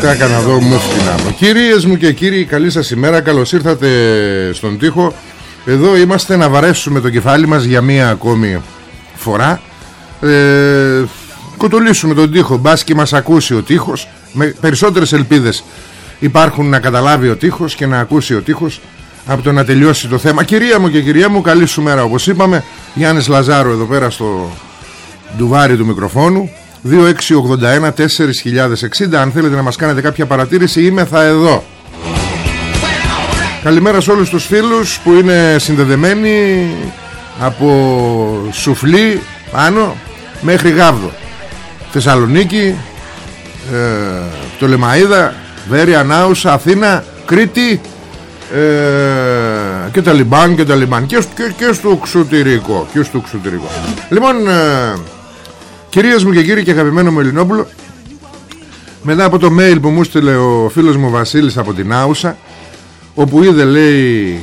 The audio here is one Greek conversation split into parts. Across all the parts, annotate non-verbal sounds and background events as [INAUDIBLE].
Τι έκανα εδώ μούφτινα μου Κυρίες μου και κύριοι καλή σας ημέρα. Καλώς ήρθατε στον τοίχο. Εδώ είμαστε να βαρέσουμε το κεφάλι μας Για μία ακόμη φορά. Ε, Κοτολίσουμε τον τοίχο. Μπας και μας ακούσει ο τείχος Με περισσότερες ελπίδες Υπάρχουν να καταλάβει ο τείχος Και να ακούσει ο τείχος Από το να τελειώσει το θέμα. Κυρία μου και κυρία μου καλή σου μέρα όπως είπαμε. Γιάννης Λαζάρο εδώ πέρα στο ντουβάρι του μικροφόνου 2681 4060 αν θέλετε να μας κάνετε κάποια παρατήρηση είμαι θα εδώ. Καλημέρα σε όλους τους φίλους που είναι συνδεδεμένοι από Σουφλή πάνω μέχρι Γάβδο. Θεσσαλονίκη ε, το Λεμαΐδα Βέρεια, Νάουσα, Αθήνα, Κρήτη ε, και τα Λιμπάν και τα Λιμπάν. Και, και, και στο εξωτερικό και στο εξωτερικό λοιπόν ε, Κυρίες μου και κύριοι και αγαπημένο μου Ελληνόπουλο Μετά από το mail που μου στείλε ο φίλος μου Βασίλης από την Άουσα Όπου είδε λέει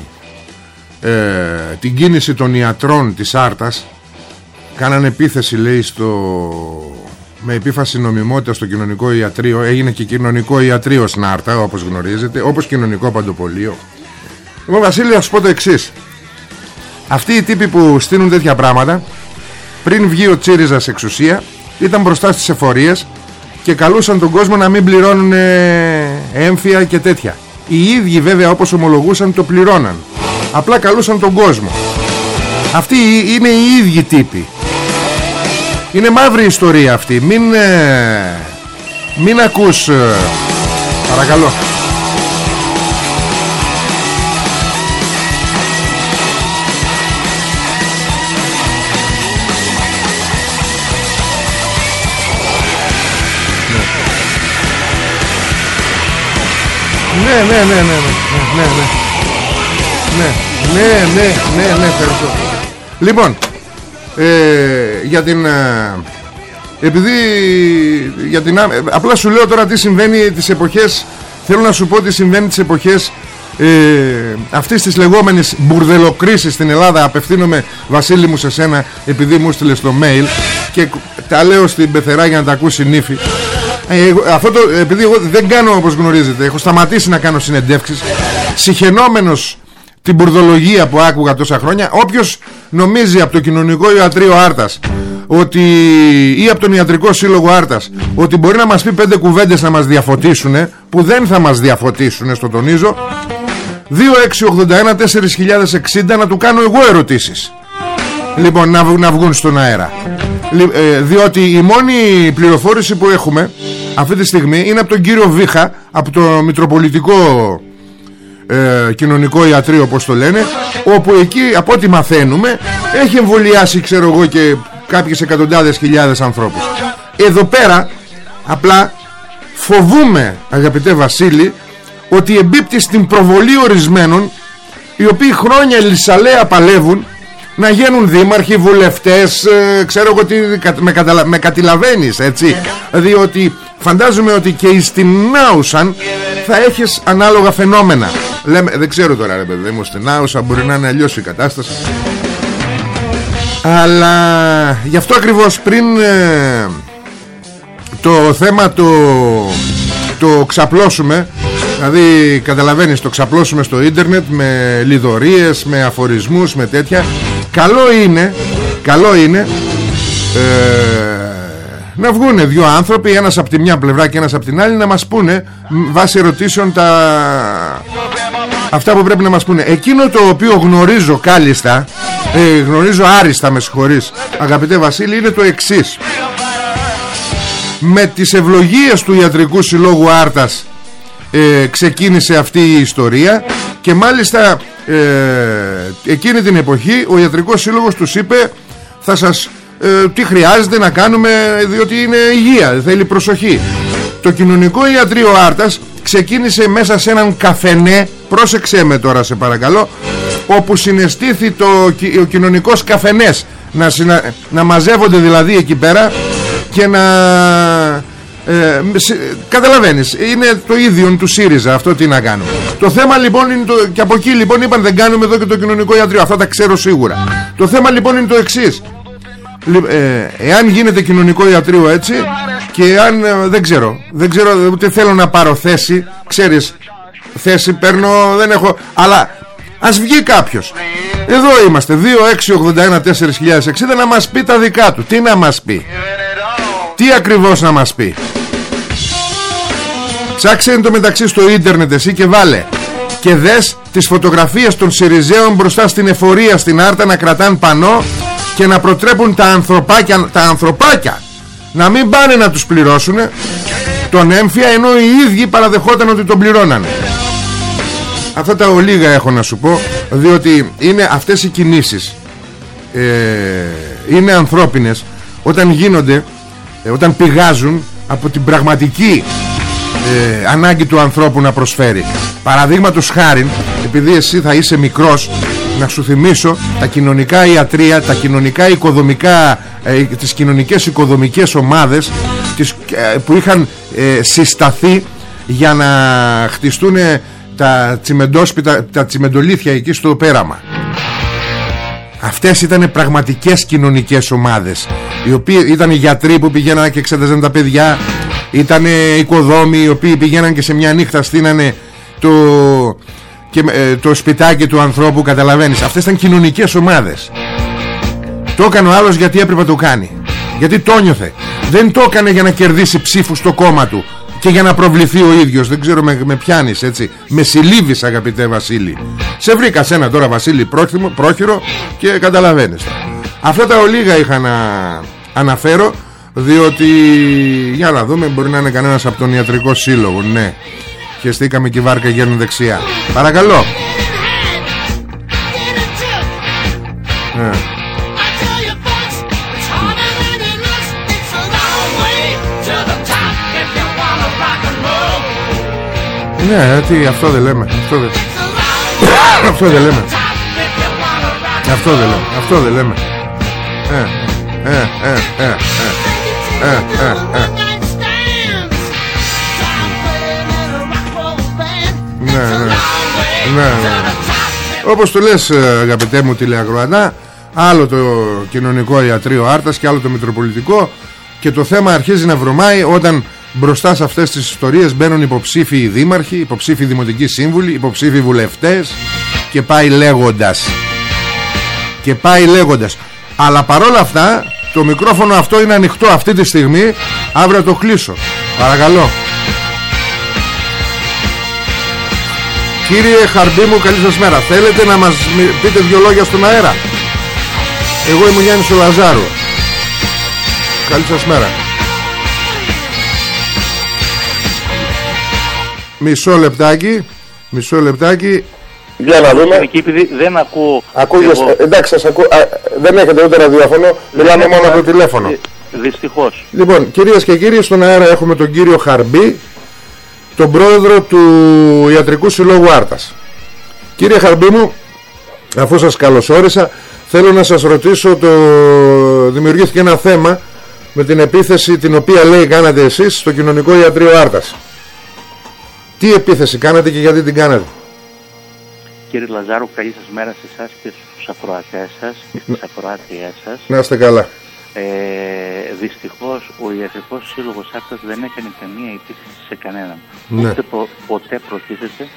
ε, την κίνηση των ιατρών της Άρτας Κάνανε επίθεση λέει στο με επίφαση νομιμότητα στο κοινωνικό ιατρείο. Έγινε και κοινωνικό ιατρείο στην Άρτα όπως γνωρίζετε όπως κοινωνικό παντοπολείο. Λοιπόν Βασίλη θα σου πω το εξής. Αυτοί οι τύποι που στείλουν τέτοια πράγματα πριν βγει ο Τσίριζας εξουσία ήταν μπροστά στις εφορίες και καλούσαν τον κόσμο να μην πληρώνουν έμφυα και τέτοια. Οι ίδιοι βέβαια όπως ομολογούσαν το πληρώναν. Απλά καλούσαν τον κόσμο. Αυτοί είναι οι ίδιοι τύποι. Είναι μαύρη ιστορία αυτή. Μην ε, μην ακούς ε, παρακαλώ Ναι, ναι, ναι, ναι, ναι, ναι, ναι, ναι, ναι, ναι, ναι, ευχαριστώ. Λοιπόν, ε, για την... Επειδή για την, απλά σου λέω τώρα τι συμβαίνει τις εποχές Θέλω να σου πω τι συμβαίνει τις εποχές ε, αυτής της λεγόμενης μπουρδελοκρίσης στην Ελλάδα. Απευθύνομαι Βασίλη μου σε σένα επειδή μου έστειλες στο mail Και τα λέω στην πεθερά για να τα ακούσει νύφη ε, αυτό το, επειδή εγώ δεν κάνω όπως γνωρίζετε Έχω σταματήσει να κάνω συνεντεύξεις Συχαινόμενος την μπουρδολογία που άκουγα τόσα χρόνια Όποιος νομίζει από το κοινωνικό ιατρείο Άρτας ότι, ή από τον Ιατρικό Σύλλογο Άρτας ότι μπορεί να μας πει πέντε κουβέντες να μας διαφωτίσουν που δεν θα μας διαφωτίσουν στο τονίζω 2681-4060 να του κάνω εγώ ερωτήσεις λοιπόν να, να βγουν στον αέρα. Ε, διότι η μόνη πληροφόρηση που έχουμε αυτή τη στιγμή είναι από τον κύριο Βίχα από το Μητροπολιτικό ε, Κοινωνικό Ιατρείο όπως το λένε όπου εκεί από ό,τι μαθαίνουμε έχει εμβολιάσει ξέρω εγώ και κάποιες εκατοντάδες χιλιάδες ανθρώπους. Εδώ πέρα απλά φοβούμε αγαπητέ Βασίλη ότι εμπίπτει στην προβολή ορισμένων οι οποίοι χρόνια λισαλέα παλεύουν να γίνουν δήμαρχοι, βουλευτές ε, ξέρω εγώ τι με, καταλα... με κατηλαβαίνεις έτσι. Διότι φαντάζομαι ότι και στην Νάουσαν θα έχεις ανάλογα φαινόμενα. Λέμε, δεν ξέρω τώρα ρε παιδί μου στην Νάουσαν μπορεί να είναι αλλιώς η κατάσταση. Αλλά γι' αυτό ακριβώς πριν ε, το θέμα το, το ξαπλώσουμε Δηλαδή καταλαβαίνεις το ξαπλώσουμε στο ίντερνετ με λιδωρίες, με αφορισμούς, με τέτοια Καλό είναι, καλό είναι ε, να βγούνε δύο άνθρωποι Ένας από τη μια πλευρά και ένας από την άλλη Να μας πούνε βάσει ερωτήσεων τα... Αυτά που πρέπει να μας πούνε. Εκείνο το οποίο γνωρίζω κάλλιστα ε, Γνωρίζω άριστα με συγχωρείς Αγαπητέ Βασίλη είναι το εξής. Με τις ευλογίες του Ιατρικού Συλλόγου Άρτας ε, ξεκίνησε αυτή η ιστορία και μάλιστα ε, εκείνη την εποχή ο Ιατρικός Σύλλογος τους είπε θα σας ε, τι χρειάζεται να κάνουμε διότι είναι υγεία, θέλει προσοχή το κοινωνικό ιατρείο Άρτας ξεκίνησε μέσα σε έναν καφενέ πρόσεξέ με τώρα σε παρακαλώ όπου συναισθήθη το, ο κοινωνικός καφενές να, να μαζεύονται δηλαδή εκεί πέρα και να ε, καταλαβαίνεις είναι το ίδιο του ΣΥΡΙΖΑ αυτό τι να κάνουμε. Το θέμα λοιπόν είναι το, και από εκεί λοιπόν είπαν δεν κάνουμε εδώ και το κοινωνικό ιατρείο αυτά τα ξέρω σίγουρα. Το θέμα λοιπόν είναι το εξής. Ε, εάν γίνεται κοινωνικό ιατρείο έτσι και αν ε, δεν ξέρω δεν ξέρω ούτε θέλω να πάρω θέση ξέρεις θέση παίρνω δεν έχω αλλά ας βγει κάποιος. Εδώ είμαστε 2, 6, 81, 4060 να μας πει τα δικά του. Τι να μας πει; Τι ακριβώς να μας πει; Ψάξε εν το μεταξύ στο ίντερνετ εσύ και βάλε. Και δες τις φωτογραφίες των Σιριζέων μπροστά στην εφορία στην Άρτα να κρατάν πανό Και να προτρέπουν τα ανθρωπάκια, τα ανθρωπάκια Να μην πάνε να τους πληρώσουν Τον έμφυα ενώ οι ίδιοι παραδεχόταν ότι τον πληρώνανε. Αυτά τα ολίγα έχω να σου πω Διότι είναι αυτές οι κινήσεις. Ε, Είναι ανθρώπινες Όταν γίνονται ε, Όταν πηγάζουν από την πραγματική ε, ανάγκη του ανθρώπου να προσφέρει. Παραδείγματος χάρη επειδή εσύ θα είσαι μικρός να σου θυμίσω τα κοινωνικά ιατρία τα κοινωνικά οικοδομικά ε, τις κοινωνικές οικοδομικές ομάδες τις, ε, που είχαν ε, συσταθεί για να χτιστούν τα, τα τσιμεντολίθια εκεί στο πέραμα. Αυτές ήταν πραγματικές κοινωνικές ομάδες Οι οποίοι ήταν γιατροί που πηγαίναν και εξέταζαν τα παιδιά Ήταν οικοδόμοι οι οποίοι πηγαίναν και σε μια νύχτα στείνανε το, και, ε, το σπιτάκι του ανθρώπου Καταλαβαίνεις. Αυτές ήταν κοινωνικές ομάδες. Το έκανε ο άλλος γιατί έπρεπε να το κάνει. Γιατί το νιώθε. Δεν το έκανε για να κερδίσει ψήφους στο κόμμα του και για να προβληθεί ο ίδιος. Δεν ξέρω με, με πιάνεις έτσι. Με συλλήβεις αγαπητέ Βασίλη. Σε βρήκα σένα τώρα Βασίλη πρόχειρο, πρόχειρο και καταλαβαίνεις. Αυτά τα ολίγα είχα να αναφέρω διότι για να δούμε μπορεί να είναι κανένας από τον ιατρικό σύλλογο ναι και στήκαμε και η βάρκα γέρνουν δεξιά παρακαλώ ε. Ναι, τι, αυτό δεν λέμε. Αυτό δεν, αυτό δεν λέμε. Αυτό δεν λέμε. Αυτό δεν λέμε. Ε, ε, ε, ε, ε, ε, ε, ε. Ναι, ναι. Ναι, ναι. Όπως το λες αγαπητέ μου τηλεακροατά Άλλο το κοινωνικό ιατρείο Άρτας Και άλλο το Μητροπολιτικό Και το θέμα αρχίζει να βρωμάει Όταν Μπροστά σε αυτές τις ιστορίες μπαίνουν υποψήφιοι δήμαρχοι, υποψήφιοι δημοτικοί σύμβουλοι, υποψήφιοι βουλευτές και πάει λέγοντας. Και πάει λέγοντας. Αλλά παρόλα αυτά το μικρόφωνο αυτό είναι ανοιχτό αυτή τη στιγμή. Αύριο το κλείσω. Παρακαλώ. Κύριε Χαρμπή μου καλή σας μέρα Θέλετε να μας πείτε δυο λόγια στον αέρα; Εγώ είμαι Γιάννης ο Λαζάρου Καλή σας μέρα Μισό λεπτάκι Μισό λεπτάκι για να δούμε. Εκεί επειδή δεν ακούω. Ακούγες, εγώ... εντάξει, σας ακού... Α, δεν έχετε ούτε ραδιόφωνο, μιλάμε μόνο από το τηλέφωνο. Δυστυχώς. Λοιπόν, κυρίες και κύριοι, στον αέρα έχουμε τον κύριο Χαρμπή, τον πρόεδρο του Ιατρικού Συλλόγου Άρτας. Κύριε Χαρμπή μου, Αφού σας καλωσόρισα Θέλω να σας ρωτήσω το... Δημιουργήθηκε ένα θέμα Με την επίθεση την οποία λέει κάνατε εσείς Στο κοινωνικό ιατρείο Άρτας Τι επίθεση κάνατε και γιατί την κάνατε; Κύριε Λαζάρου, καλή σας μέρα σε εσάς και στους ακροατές σας και στις ακροάτριές σας. Να είστε καλά Ε, δυστυχώς ο Ιατρικός Σύλλογος Άρτας δεν έκανε καμία επίθεση σε κανέναν. Ναι. Ούτε πο- ποτέ προτίθεται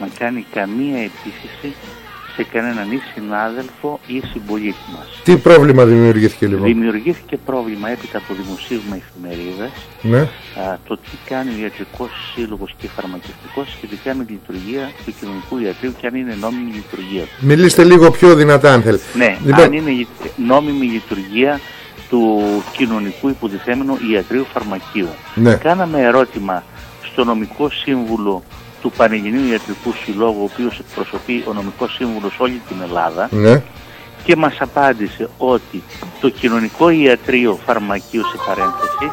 να κάνει καμία επίθεση σε κανέναν ή συνάδελφο ή συμπολίτη μας. Τι πρόβλημα δημιουργήθηκε λοιπόν; Δημιουργήθηκε πρόβλημα έπειτα από δημοσίευμα εφημερίδας Ναι α, το τι κάνει ο ιατρικός σύλλογος και φαρμακευτικός σχετικά με τη λειτουργία του κοινωνικού ιατρίου και αν είναι νόμιμη η λειτουργία του. Μιλήστε λίγο πιο δυνατά αν θέλετε Ναι, Λοιπόν, αν είναι η- νόμιμη η λειτουργία του κοινωνικού υποδηθέμενου ιατρίου φαρμακείου. Ναι. Κάναμε ερώτημα στο νομικό σύμβουλο του Πανελληνίου Ιατρικούς Συλλόγου, ο οποίος εκπροσωπεί ο νομικός σύμβουλος όλη την Ελλάδα Ναι και μας απάντησε ότι το κοινωνικό ιατρείο φαρμακείου σε παρένθεση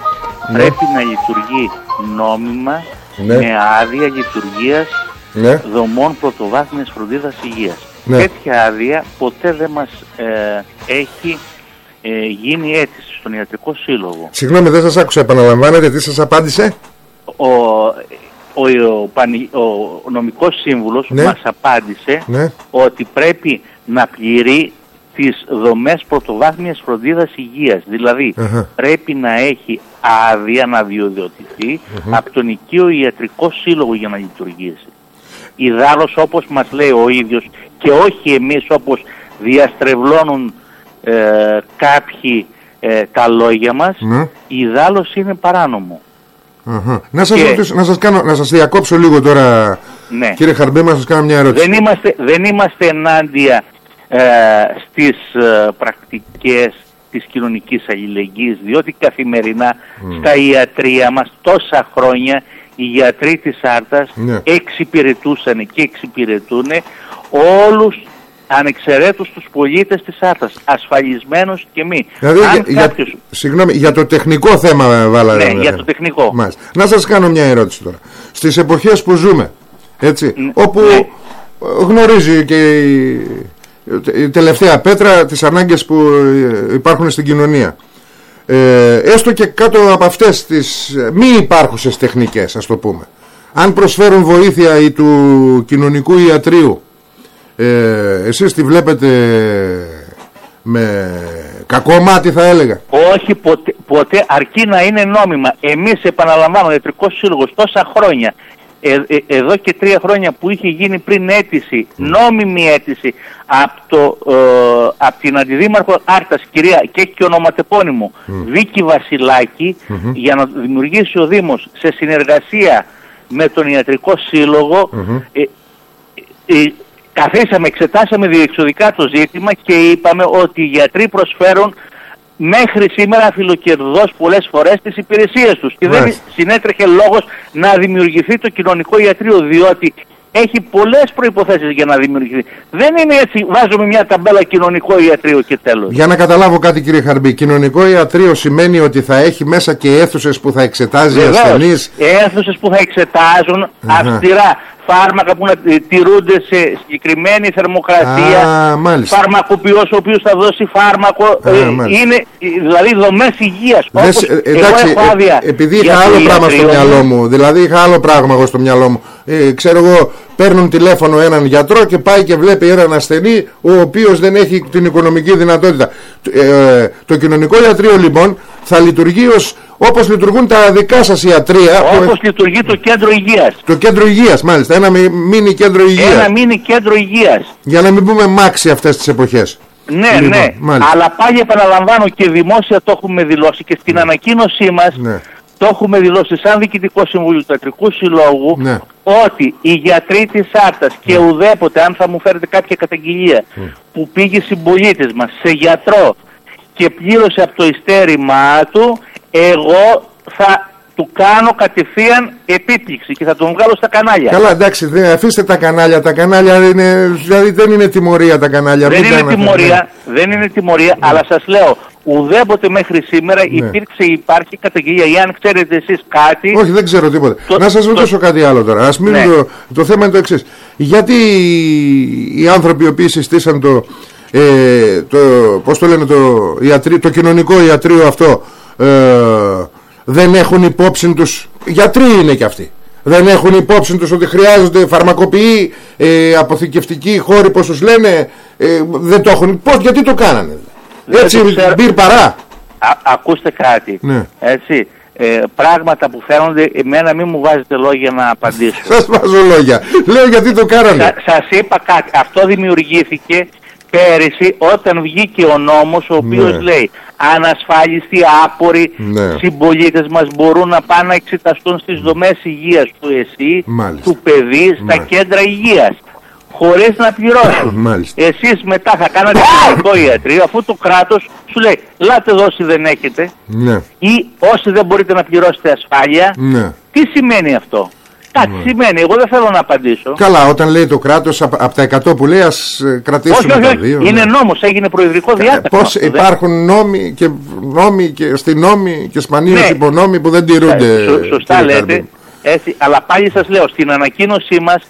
πρέπει να λειτουργεί νόμιμα Ναι. με άδεια λειτουργίας Ναι δομών πρωτοβάθμιας φροντίδας υγείας. Ναι. Τέτοια άδεια ποτέ δεν μας ε, έχει ε, γίνει αίτηση στον ιατρικό σύλλογο. Συγγνώμη δεν σας άκουσα επαναλαμβάνετε τι σας απάντησε; Ο, ο, ο, πανι- ο νομικός σύμβουλος Ναι. μας απάντησε Ναι ότι πρέπει να πληρεί τις δομές πρωτοβάθμιας φροντίδας υγείας. Δηλαδή Αχα. πρέπει να έχει άδεια να διοδιοτηθεί από τον οικείο ιατρικό σύλλογο για να λειτουργήσει. Ιδάλλως όπως μας λέει ο ίδιος και όχι εμείς όπως διαστρεβλώνουν ε, κάποιοι ε, τα λόγια μας, Ναι. ιδάλλως είναι παράνομο. Αχα. Να σας Και- ρωτήσω, να σας, κάνω, να σας διακόψω λίγο τώρα Ναι. Κύριε Χαρμπέ να σας κάνω μια ερώτηση Δεν είμαστε, δεν είμαστε ενάντια ε, στις ε, πρακτικές της κοινωνικής αλληλεγγύης διότι καθημερινά στα ιατρία μας τόσα χρόνια οι γιατροί της Άρτας Ναι. εξυπηρετούσαν και εξυπηρετούν όλους ανεξαιρέτως τους πολίτες της Άρτας, ασφαλισμένους και μη. Δηλαδή Αν για, για- κάποιος- συγγνώμη, για το τεχνικό θέμα ε, βάλατε Ναι, ένα για θέμα. το τεχνικό. Μάλιστα. Να σας κάνω μια ερώτηση τώρα Στις εποχές που ζούμε έτσι, Ναι. Όπου Ναι. ε, γνωρίζει και η, η τελευταία πέτρα Τις ανάγκες που ε, υπάρχουν στην κοινωνία ε, Έστω και κάτω από αυτές τις ε, μη υπάρχουσες τεχνικές ας το πούμε Αν προσφέρουν βοήθεια ή του κοινωνικού ιατρίου ε, Εσείς τη βλέπετε με κακό μάτι θα έλεγα. Όχι ποτέ, ποτέ αρκεί να είναι νόμιμα. Εμείς επαναλαμβάνω, ο Ιατρικός Σύλλογος τόσα χρόνια, ε, ε, εδώ και τρία χρόνια που είχε γίνει πριν αίτηση, νόμιμη αίτηση από, το, ε, από την Αντιδήμαρχο Άρτας, κυρία και έχει και ονοματεπώνυμο, Βίκη Βασιλάκη, για να δημιουργήσει ο Δήμος σε συνεργασία με τον Ιατρικό Σύλλογο, ε, ε, καθίσαμε, εξετάσαμε διεξοδικά το ζήτημα και είπαμε ότι οι γιατροί προσφέρουν μέχρι σήμερα φιλοκερδός πολλές φορές τις υπηρεσίες τους και δεν Μάλιστα. συνέτρεχε λόγος να δημιουργηθεί το κοινωνικό ιατρείο διότι έχει πολλές προϋποθέσεις για να δημιουργηθεί. Δεν είναι έτσι, βάζουμε μια ταμπέλα κοινωνικό ιατρείο και τέλος. Για να καταλάβω κάτι κύριε Χαρμπή Κοινωνικό ιατρείο σημαίνει ότι θα έχει μέσα και αίθουσες που θα εξετάζει Βεβαίως, ασθενείς αίθουσες που θα εξετάζουν αυστηρά φάρμακα που να ε, τηρούνται σε συγκεκριμένη θερμοκρασία. Α, μάλιστα. Φαρμακοποιός ο οποίος θα δώσει φάρμακο. Α, ε, μάλιστα. είναι ε, δηλαδή δομές υγείας. Δεν Όπως σε- ε, εγώ εντάξει, έχω άδεια ε, επειδή για είχα το άλλο πράγμα στο ιατρείο μυαλό μου, δηλαδή είχα άλλο πράγμα εγώ στο μυαλό μου. Ε, ξέρω εγώ, παίρνουν τηλέφωνο έναν γιατρό και πάει και βλέπει έναν ασθενή ο οποίος δεν έχει την οικονομική δυνατότητα. Ε, το κοινωνικό ιατρείο λοιπόν θα λειτουργεί ως, όπως λειτουργούν τα δικά σας ιατρία. που- Όπως λειτουργεί το κέντρο υγείας. το κέντρο υγείας μάλιστα, ένα μι- μίνι κέντρο υγείας. Ένα μίνι κέντρο υγείας. Για να μην πούμε μάξι αυτές τις εποχές. Ναι, Λοιπόν, ναι. μάλιστα. Αλλά πάλι επαναλαμβάνω και δημόσια το έχουμε δηλώσει και στην ανακοίνωσή μας Ναι. το έχουμε δηλώσει σαν Διοικητικό Συμβούλιο του Ιατρικού Συλλόγου Ναι. ότι οι γιατροί της Άρτας και ουδέποτε αν θα μου φέρετε κάποια καταγγελία που πήγε συμπολίτης μας σε γιατρό και πλήρωσε από το ειστέρημά του εγώ θα του κάνω κατευθείαν επίπληξη και θα τον βγάλω στα κανάλια. Καλά εντάξει δεν, αφήστε τα κανάλια Τα κανάλια είναι, δηλαδή δεν είναι τιμωρία τα κανάλια Δεν μην είναι κάνετε, τιμωρία, δεν είναι τιμωρία, αλλά σας λέω ουδέποτε μέχρι σήμερα Ναι. υπήρξε, υπάρχει καταγγελία. Ή αν ξέρετε εσείς κάτι, Όχι, δεν ξέρω τίποτα. Το- να σας το- ρωτήσω κάτι άλλο τώρα. Ας μείνουμε Ναι. το, το θέμα είναι το εξής. Γιατί οι άνθρωποι οι οποίοι συστήσαν το, ε, το πώς το λένε, το, ιατρί, το κοινωνικό ιατρείο αυτό ε, δεν έχουν υπόψη τους, γιατροί είναι κι αυτοί. Δεν έχουν υπόψη τους ότι χρειάζονται φαρμακοποιοί, ε, αποθηκευτικοί χώροι, πώς τους λένε, ε, δεν το έχουν. Πώς, γιατί το κάνανε. Δεν Έτσι, το ξέρω. μπήρ παρά. α, ακούστε κάτι. Ναι. Έτσι, ε, πράγματα που φαίνονται, εμένα μην μου βάζετε λόγια να απαντήσω. [LAUGHS] Σας βάζω λόγια. Λέω γιατί το κάνανε. Σα, σας είπα κάτι. Αυτό δημιουργήθηκε πέρυσι όταν βγήκε ο νόμος ο οποίος Ναι. λέει ανασφάλιστοι άποροι Ναι. συμπολίτες μας μπορούν να πάνε να εξεταστούν στις δομές υγείας του ΕΣΥ, Μάλιστα. του παιδί, στα Μάλιστα. κέντρα υγείας χωρίς να πληρώσουν. [LAUGHS] Μάλιστα. Εσείς μετά θα κάνετε κοινωνικό ιατρείο αφού το κράτος σου λέει λάτε εδώ όσοι δεν έχετε Ναι, ή όσοι δεν μπορείτε να πληρώσετε ασφάλεια. ναι. Τι σημαίνει αυτό; Κάτι σημαίνει. Εγώ δεν θέλω να απαντήσω. Καλά, όταν λέει το κράτος από, από τα 100 που λέει ας ε, κρατήσουμε Όχι, όχι, τα όχι. δύο. Είναι ναι. νόμος, έγινε προεδρικό Ε, διάταγμα. Πώς αυτό, δεν- υπάρχουν νόμοι και νόμοι και αστυνόμοι και σπανίως Ναι. υπονόμοι που δεν τηρούνται. Ε, σω- Σωστά κύριε λέτε. Καρμπή. Έτσι, αλλά πάλι σας λέω, στην ανακοίνωσή μας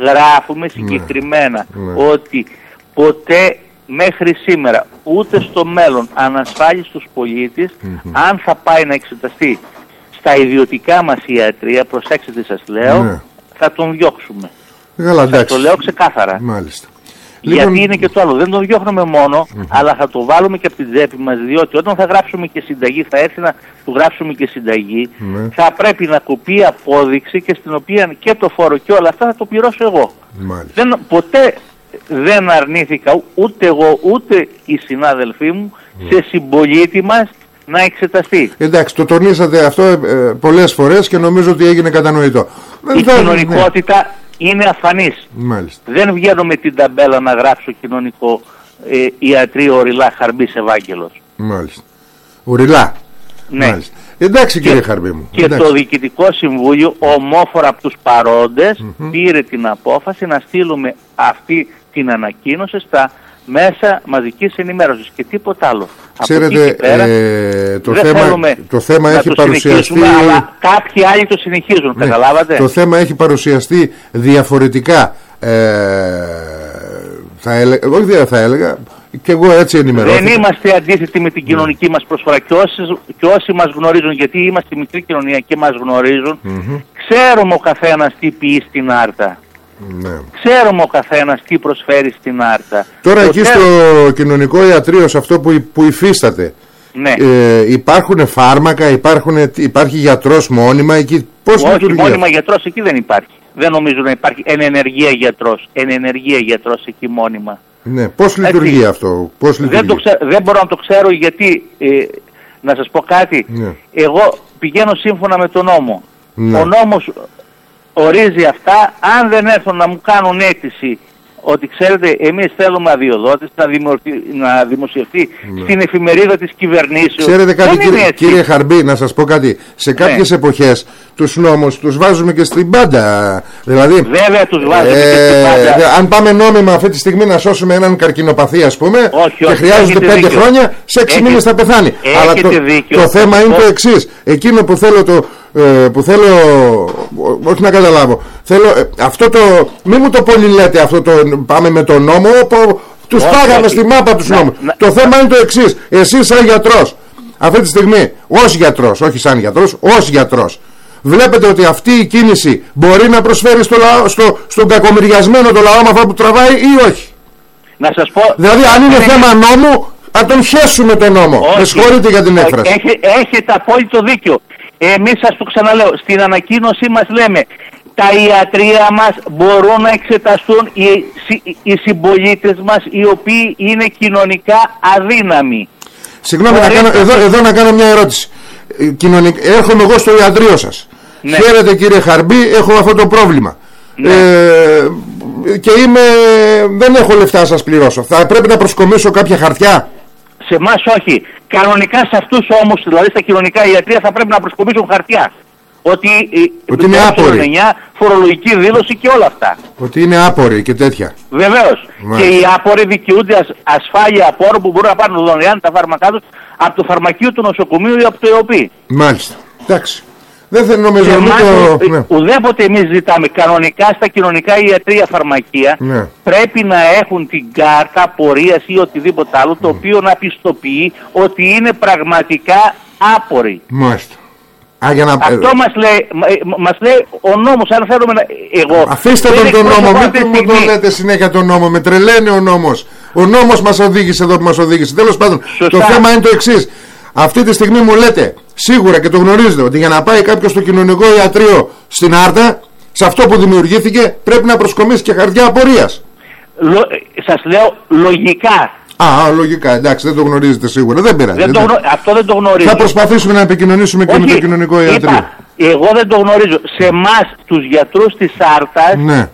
γράφουμε συγκεκριμένα Ναι. ότι ποτέ μέχρι σήμερα ούτε στο μέλλον ανασφάλιστος πολίτης αν θα πάει να εξεταστεί στα ιδιωτικά μας ιατρία, προσέξτε τι σας λέω, Ναι. θα τον διώξουμε. Καλά, εντάξει. Το λέω ξεκάθαρα. Μάλιστα. Γιατί Λοιπόν, είναι και το άλλο. Δεν τον διώχνουμε μόνο, αλλά θα το βάλουμε και από την τσέπη μας, διότι όταν θα γράψουμε και συνταγή, θα έρθει να του γράψουμε και συνταγή, Ναι. θα πρέπει να κοπεί απόδειξη και στην οποία και το φόρο και όλα αυτά θα το πληρώσω εγώ. Μάλιστα. Δεν, ποτέ δεν αρνήθηκα ου- ούτε εγώ ούτε οι συνάδελφοί μου Ναι. σε συμπολίτη μας να εξεταστεί. Εντάξει, το τονίσατε αυτό ε, ε, πολλές φορές και νομίζω ότι έγινε κατανοητό. Η Δεν θα- κοινωνικότητα είναι αφανής. ναι, Μάλιστα. Δεν βγαίνω με την ταμπέλα να γράψω κοινωνικό ε, ιατρείο Ριλά Χαρμπής Ευάγγελος. Μάλιστα. Ουριλά. Ναι. Μάλιστα. Εντάξει κύριε Χαρμπή μου. Και Εντάξει. το Διοικητικό Συμβούλιο ομόφωρα από τους παροντες πήρε την απόφαση να στείλουμε αυτή την ανακοίνωση στα μέσα μαζικής ενημέρωσης και τίποτα άλλο. Από εκεί Ξέρετε, και πέρα, ε, το, δεν θέμα, θέλουμε το θέμα να έχει το παρουσιαστεί... συνεχίσουμε, αλλά κάποιοι άλλοι το συνεχίζουν, Ναι, καταλάβατε; Το θέμα έχει παρουσιαστεί διαφορετικά. Ε, θα έλεγα, όχι δεν θα έλεγα, και εγώ έτσι ενημερώθηκα. Δεν είμαστε αντίθετοι με την Ναι. κοινωνική μας προσφορά και όσοι, και όσοι μας γνωρίζουν, γιατί είμαστε μικρή κοινωνία και μας γνωρίζουν, ξέρουμε ο καθένας τι πει στην Άρτα. Ναι. Ξέρουμε ο καθένας τι προσφέρει στην Άρτα. Τώρα Το εκεί τε- στο κοινωνικό ιατρείο, σε αυτό που, υ- που υφίσταται, Ναι. ε, υπάρχουν φάρμακα, υπάρχουν, υπάρχει γιατρός μόνιμα εκεί; Πώς Όχι, λειτουργεί μόνιμα αυτό; γιατρός εκεί δεν υπάρχει. Δεν νομίζω να υπάρχει εν ενεργεία γιατρός. Εν ενεργεία γιατρός εκεί μόνιμα. Ναι, πώς λειτουργεί αυτό, πώς λειτουργεί; Δεν, το ξέ- δεν μπορώ να το ξέρω γιατί, ε, να σας πω κάτι, Ναι. εγώ πηγαίνω σύμφωνα με τον νόμο. Ναι. Ο νόμος ορίζει αυτά, αν δεν έρθουν να μου κάνουν αίτηση ότι ξέρετε εμείς θέλουμε αδειοδότηση να, δημορφι- να δημοσιευτεί στην εφημερίδα της κυβερνήσεως. Ναι. Ξέρετε κάτι Δεν είναι κύριε, έτσι. κύριε Χαρμπή να σας πω κάτι Σε κάποιες εποχές τους νόμους τους βάζουμε και στην πάντα Δηλαδή Βέβαια τους βάζουμε και ε, στην πάντα. δε- Αν πάμε νόμιμα αυτή τη στιγμή να σώσουμε έναν καρκινοπαθή ας πούμε Όχι, Και όχι, χρειάζονται έχετε πέντε δίκιο. χρόνια Σε έξι Έχετε- μήνες θα πεθάνει έχετε Αλλά το, δίκιο. το θέμα είναι το Ο- εξής Εκείνο που θέλω το ε, που θέλω ό- όχι να καταλάβω θέλω ε, αυτό το μην μου το πολύ λέτε αυτό το πάμε με τον νόμο που τους Όχι, πάγαμε όχι. στη μάπα τους Να- νόμους να- το θέμα είναι το εξής Εσύ σαν γιατρός Αυτή τη στιγμή ως γιατρός Όχι σαν γιατρός Ως γιατρός Βλέπετε ότι αυτή η κίνηση Μπορεί να προσφέρει στο λαό, στο, στον κακομοιριασμένο το λαό με αυτά που τραβάει Ή όχι; Να σας πω... Δηλαδή αν είναι δεν θέμα νόμου Να τον χέσουμε τον νόμο Όχι. Με συγχωρείτε για την Όχι, έκφραση Έχε- έχετε απόλυτο δίκιο. Εμείς σας το ξαναλέω, στην ανακοίνωσή μας λέμε τα ιατρία μας μπορούν να εξεταστούν οι, συ- οι συμπολίτες μας οι οποίοι είναι κοινωνικά αδύναμοι. Συγγνώμη να Μπορείτε. κάνω, εδώ, εδώ να κάνω μια ερώτηση Ε, κοινωνικ- Έρχομαι εγώ στο ιατρείο σας Ναι. Χαίρετε κύριε Χαρμπή Έχω αυτό το πρόβλημα Ναι. ε, Και είμαι Δεν έχω λεφτά να σας πληρώσω Θα πρέπει να προσκομίσω κάποια χαρτιά; Σε εμάς όχι. Κανονικά σε αυτούς όμως, δηλαδή στα κοινωνικά ιατρία θα πρέπει να προσκομίσουν χαρτιά. ότι, ε, Ότι είναι το άποροι. 9, φορολογική δήλωση και όλα αυτά. Ότι είναι άποροι και τέτοια. Βεβαίως. Μάλιστα. Και οι άποροι δικαιούνται ασ- ασφάλεια απόρρου που μπορούν να πάρουν δωρεάν τα φάρμακά τους από το φαρμακείο του νοσοκομείου ή από το ΕΟΠΗ. Μάλιστα. Εντάξει. Δεν θέλω νομίζω Και να μην εμάς, το... ε, Ναι. ουδέποτε εμείς ζητάμε κανονικά στα κοινωνικά ιατρία φαρμακεία Ναι. πρέπει να έχουν την κάρτα πορείας ή οτιδήποτε άλλο Ναι. το οποίο να πιστοποιεί ότι είναι πραγματικά άποροι. Μάλιστα. Α, για να... Αυτό μας λέει, μα- ε, μας λέει ο νόμος, αν θέλουμε να... Εγώ, Αφήστε δεν τον τον εκπροσωπώ νόμο, αυτή μην τη μου το στιγμή. λέτε συνέχεια τον νόμο. Με τρελαίνει ο νόμος. Ο νόμος μας οδήγησε εδώ που μας οδήγησε. Τέλος πάντων, Σωστά. το θέμα είναι το εξής. Αυτή τη στιγμή μου λέτε, σίγουρα και το γνωρίζετε, ότι για να πάει κάποιος στο κοινωνικό ιατρείο στην Άρτα, σε αυτό που δημιουργήθηκε, πρέπει να προσκομίσει και χαρτιά απορίας. Λο, ε, σας λέω λογικά. Α, α, λογικά, εντάξει, δεν το γνωρίζετε σίγουρα. Δεν πειράζει. Δεν το εντάξει. γνω... Αυτό δεν το γνωρίζω. Θα προσπαθήσουμε να επικοινωνήσουμε και με το κοινωνικό ιατρείο. είπα, εγώ δεν το γνωρίζω. Σε εμάς τους γιατρούς της Άρτας, Ναι,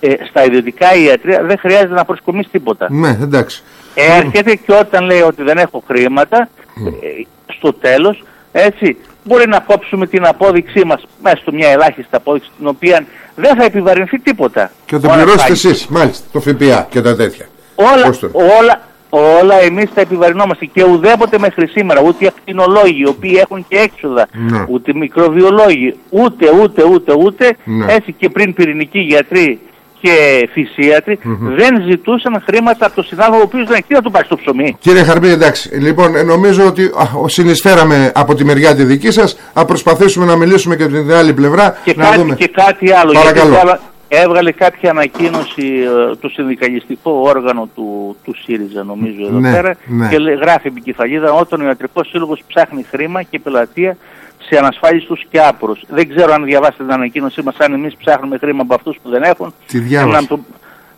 ε, στα ιδιωτικά ιατρία, δεν χρειάζεται να προσκομίσει τίποτα. ναι, εντάξει. Έρχεται και όταν λέει ότι δεν έχω χρήματα, Ναι. ε, στο τέλος, έτσι, μπορεί να κόψουμε την απόδειξή μας μέσα στο μια ελάχιστη απόδειξη, την οποία δεν θα επιβαρυνθεί τίποτα. Και θα το Όλα πληρώσετε πάλι. εσείς, μάλιστα, το ΦΠΑ και τα τέτοια. Όλα, Πώς το- όλα, όλα εμείς τα επιβαρυνόμαστε και ουδέποτε μέχρι σήμερα, ούτε οι ακτινολόγοι, οι οποίοι έχουν και έξοδα, Ναι. ούτε οι μικροβιολόγοι, ούτε, ούτε, ούτε, ούτε, Ναι. έτσι και πριν πυρηνικοί γιατροί και φυσίατροι, δεν ζητούσαν χρήματα από τον συνάδελφο ο οποίος δεν έχει τι να του πάει στο ψωμί. Κύριε Χαρμπή, εντάξει. Λοιπόν, ε, νομίζω ότι α, ο- συνεισφέραμε από τη μεριά τη δική σας. Θα προσπαθήσουμε να μιλήσουμε και από την άλλη πλευρά. Και, να κάτι, δούμε. και κάτι άλλο. Παρακαλώ. Γιατί έβγαλα- έβγαλε κάποια ανακοίνωση ε, το συνδικαλιστικό όργανο του, του ΣΥΡΙΖΑ νομίζω εδώ Ναι, πέρα ναι. και λέ- γράφει επικεφαλίδα όταν ο ιατρικός σύλλογος ψάχνει χρήμα και πελατεία σε ανασφάλιστους και άπορους. Δεν ξέρω αν διαβάσετε την ανακοίνωσή μας αν εμείς ψάχνουμε χρήμα από αυτούς που δεν έχουν. Τη διάβασα. Να, μου το,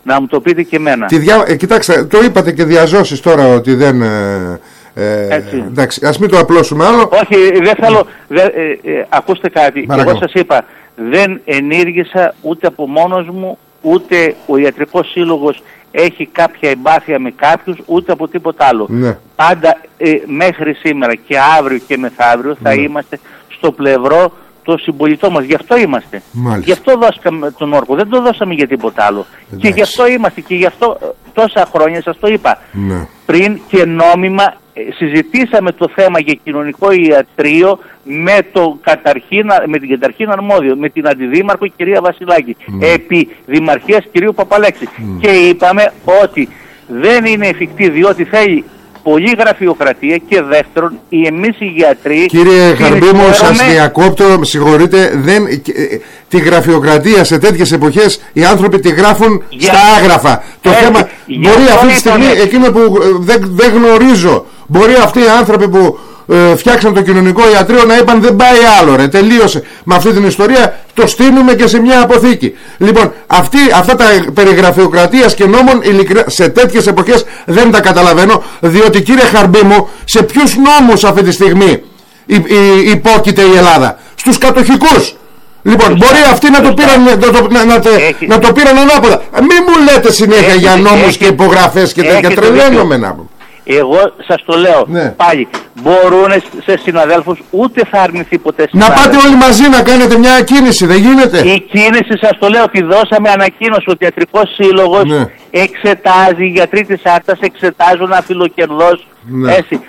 να μου το πείτε και εμένα. Τη διά... ε, κοιτάξτε, το είπατε και διαζώσεις τώρα ότι δεν... Ε, ε, Έτσι. εντάξει, ας μην το απλώσουμε άλλο. Όχι, δεν θέλω. δεν- ε, ε, ακούστε κάτι. Παρακαλώ. Εγώ σας είπα, δεν ενήργησα ούτε από μόνος μου, ούτε ο ιατρικός σύλλογος έχει κάποια εμπάθεια με κάποιους, ούτε από τίποτα άλλο. Ναι. Πάντα ε, μέχρι σήμερα και αύριο και μεθαύριο θα είμαστε στο πλευρό των συμπολιτών μας. Γι' αυτό είμαστε. Μάλιστα. Γι' αυτό δώσαμε τον όρκο. Δεν το δώσαμε για τίποτα άλλο. Και Εντάξει. γι' αυτό είμαστε. Και γι' αυτό ε, τόσα χρόνια σας το είπα Ναι. πριν και νόμιμα ε, συζητήσαμε το θέμα για κοινωνικό ιατρείο με, το καταρχήν, με την καταρχήν αρμόδιο, με την αντιδήμαρχο κυρία Βασιλάκη, επί δημαρχίας κυρίου Παπαλέξη. Και είπαμε ότι δεν είναι εφικτή διότι θέλει πολλή γραφειοκρατία και δεύτερον, οι εμείς οι γιατροί Κύριε Χαρμπή μου, σας συνεισφέρουμε- διακόπτω, με συγχωρείτε, δεν, ε, ε, τη γραφειοκρατία σε τέτοιες εποχές οι άνθρωποι τη γράφουν Για- στα άγραφα. Το Έτσι, θέμα γι' μπορεί αυτό αυτή τη στιγμή, είπαμε. εκείνο που ε, δεν, δεν γνωρίζω, μπορεί αυτοί οι άνθρωποι που ε, φτιάξαν το κοινωνικό ιατρείο να είπαν δεν πάει άλλο ρε, τελείωσε. Με αυτή την ιστορία το στείλουμε και σε μια αποθήκη. Λοιπόν, αυτή, αυτά τα περί γραφειοκρατίας και νόμων ειλικρινά, σε τέτοιες εποχές δεν τα καταλαβαίνω, διότι κύριε Χαρμπή μου, σε ποιους νόμους αυτή τη στιγμή υ- υ- υπόκειται η Ελλάδα; Στους κατοχικούς. Λοιπόν, μπορεί αυτοί να το πήραν, να το, να, να, τε- Έχει- να το πήραν ανάποδα. Μην μου λέτε συνέχεια Έχετε- για νόμους έχετε- και υπογραφές και τέτοια. έχετε Τρελαίνομαι δίκιο. να πω. Εγώ σας το λέω Ναι. πάλι, μπορούν σε συναδέλφους ούτε θα αρνηθεί ποτέ Να πάτε συνάδελφος. όλοι μαζί να κάνετε μια κίνηση, δεν γίνεται. Η κίνηση σας το λέω, τη δώσαμε ανακοίνωση ότι ο Ιατρικός Σύλλογος Ναι. εξετάζει, οι γιατροί της Άρτας εξετάζουν αφιλοκερδός, Ναι. έτσι,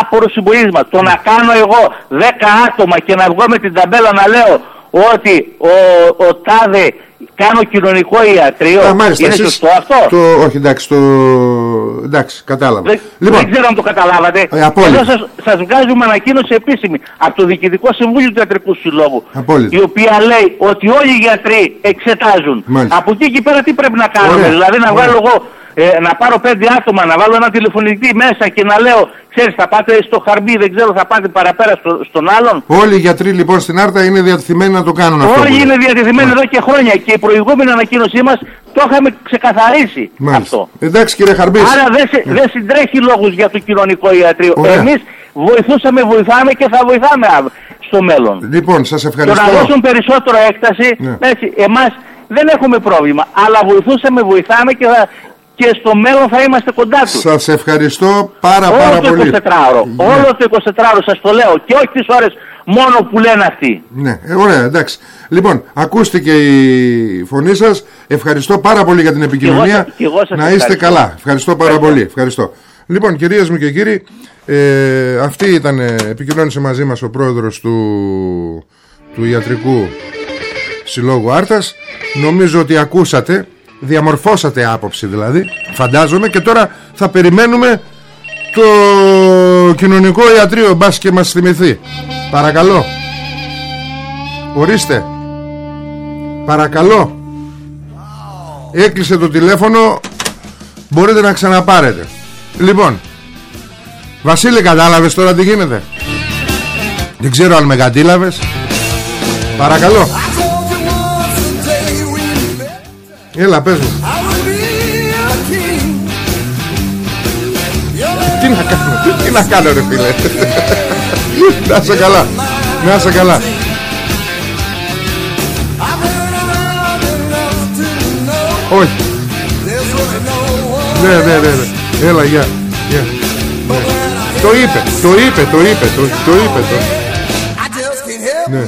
άπορος συμπολίσμα. Το να κάνω εγώ 10 άτομα και να βγω με την ταμπέλα να λέω ότι ο, ο τάδε κάνω κοινωνικό ιατρείο, Α, μάλιστα, είναι εσείς σωστό αυτό; Το, όχι, εντάξει, το... εντάξει, κατάλαβα. Δεν, λοιπόν, δεν ξέρω αν το καταλάβατε. Ε, απόλυτα. Εδώ σας, σας βγάζουμε ανακοίνωση επίσημη από το Διοικητικό Συμβούλιο του Ιατρικού Συλλόγου. Απόλυτα. Η οποία λέει ότι όλοι οι γιατροί εξετάζουν. Μάλιστα. Από εκεί και πέρα τι πρέπει να κάνουμε. Ωραία. Δηλαδή να Ωραία. βγάλω εγώ, ε, να πάρω πέντε άτομα, να βάλω ένα τηλεφωνητή μέσα και να λέω, ξέρεις θα πάτε στο χαρμπί, δεν ξέρω θα πάτε παραπέρα στο, στον άλλον. όλοι οι γιατροί λοιπόν στην Άρτα είναι διατεθειμένοι να το κάνουν αυτό. που Όλοι είναι λέτε. διατεθειμένοι εδώ και χρόνια και η προηγούμενη ανακοίνωσή μας το είχαμε ξεκαθαρίσει Μάλιστα. αυτό. Εντάξει κύριε Χαρμπής. Άρα δεν, σε- δεν συντρέχει λόγους για το κοινωνικό ιατρείο. Ωραία. Εμείς βοηθούσαμε, βοηθάμε και θα βοηθάμε αυ- στο μέλλον. Λοιπόν, σας Το ευχαριστώ. να δώσουν περισσότερο έκταση, Ναι. έτσι, εμάς δεν έχουμε πρόβλημα. Αλλά βοηθούσαμε, βοηθάμε και, θα, και στο μέλλον θα είμαστε κοντά τους. Σας ευχαριστώ πάρα πάρα Όλο το πολύ. 24ωρο. Ναι. Όλο το 24ωρο σας το λέω. Και όχι τις ώρες Μόνο που λένε αυτοί. Ναι, ε, ωραία, εντάξει. Λοιπόν, ακούστηκε η φωνή σας. Ευχαριστώ πάρα πολύ για την επικοινωνία. εγώ- και εγώ σας Να είστε ευχαριστώ. καλά. Ευχαριστώ πάρα Ευχαριστώ. πολύ. Ευχαριστώ. Λοιπόν, κυρίες μου και κύριοι, ε, αυτή ήταν, ε, επικοινώνησε μαζί μας ο πρόεδρος του, του Ιατρικού Συλλόγου Άρτας. Νομίζω ότι ακούσατε, διαμορφώσατε άποψη δηλαδή, φαντάζομαι, και τώρα θα περιμένουμε το κοινωνικό ιατρείο, μπας και μας θυμηθεί. Παρακαλώ. Ορίστε. Παρακαλώ. Έκλεισε το τηλέφωνο. Μπορείτε να ξαναπάρετε. Λοιπόν. Βασίλη κατάλαβες τώρα τι γίνεται; Δεν ξέρω αν με κατήλαβες. Παρακαλώ. Έλα πες μου. Τι να κάνω, τι να κάνω ρε φίλε Να είσαι καλά Να είσαι καλά Όχι Ναι ναι ναι ναι Έλα γεια γεια. Ναι. Το είπε, το είπε, το είπε, το, το είπε το. Ναι.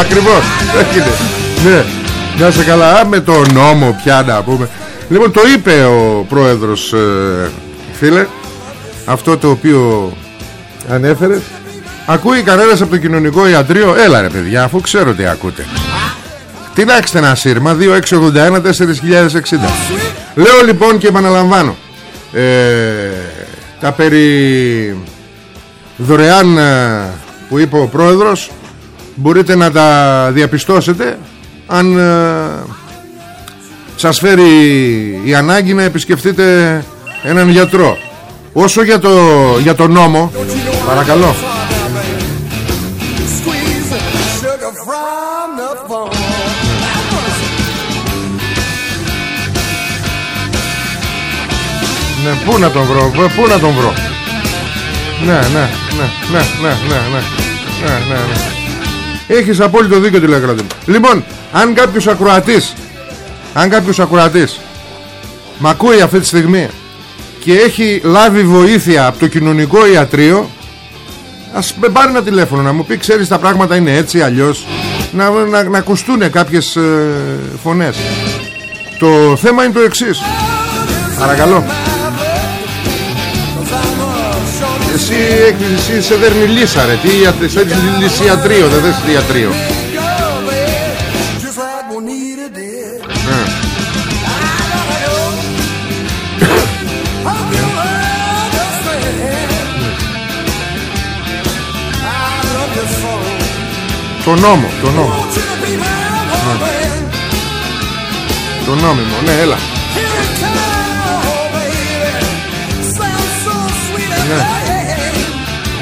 Ακριβώς, έγινε Ναι, να είσαι καλά Α, Με το νόμο πια να πούμε. Λοιπόν το είπε ο πρόεδρος ε, Φίλε Αυτό το οποίο Ανέφερες. Ακούει κανένας από το κοινωνικό ιατρείο; Έλα ρε παιδιά αφού ξέρω τι ακούτε. Τινάξτε ένα σύρμα 2681 4060 Λέω λοιπόν και επαναλαμβάνω ε, Τα περί Δωρεάν ε, Που είπε ο πρόεδρος Μπορείτε να τα διαπιστώσετε Αν ε, σας φέρει η ανάγκη να επισκεφτείτε έναν γιατρό. Όσο για το, για το νόμο Παρακαλώ. Ναι, πού να τον βρω, βε, πού να τον βρω. Ναι, ναι, ναι, ναι, ναι, ναι, ναι, ναι, ναι, ναι. Έχεις απόλυτο δίκιο τηλεκράτη μου. Λοιπόν, αν κάποιος ακροατής Αν κάποιος ακροατής Μ' ακούει αυτή τη στιγμή Και έχει λάβει βοήθεια από το κοινωνικό ιατρείο Ας με πάρει ένα τηλέφωνο να μου πει Ξέρεις τα πράγματα είναι έτσι αλλιώς. Να, να, να ακουστούν κάποιες ε, φωνές. Το θέμα είναι το εξής. Παρακαλώ Εσύ, έχεις- εσύ σε δέρνει λύσα ρε. Τι ιατρ- σε έχεις λυσιατρίο Δεν θες ιατρείο Το νόμο, το νόμο. Το νόμιμο, ναι έλα. Ναι,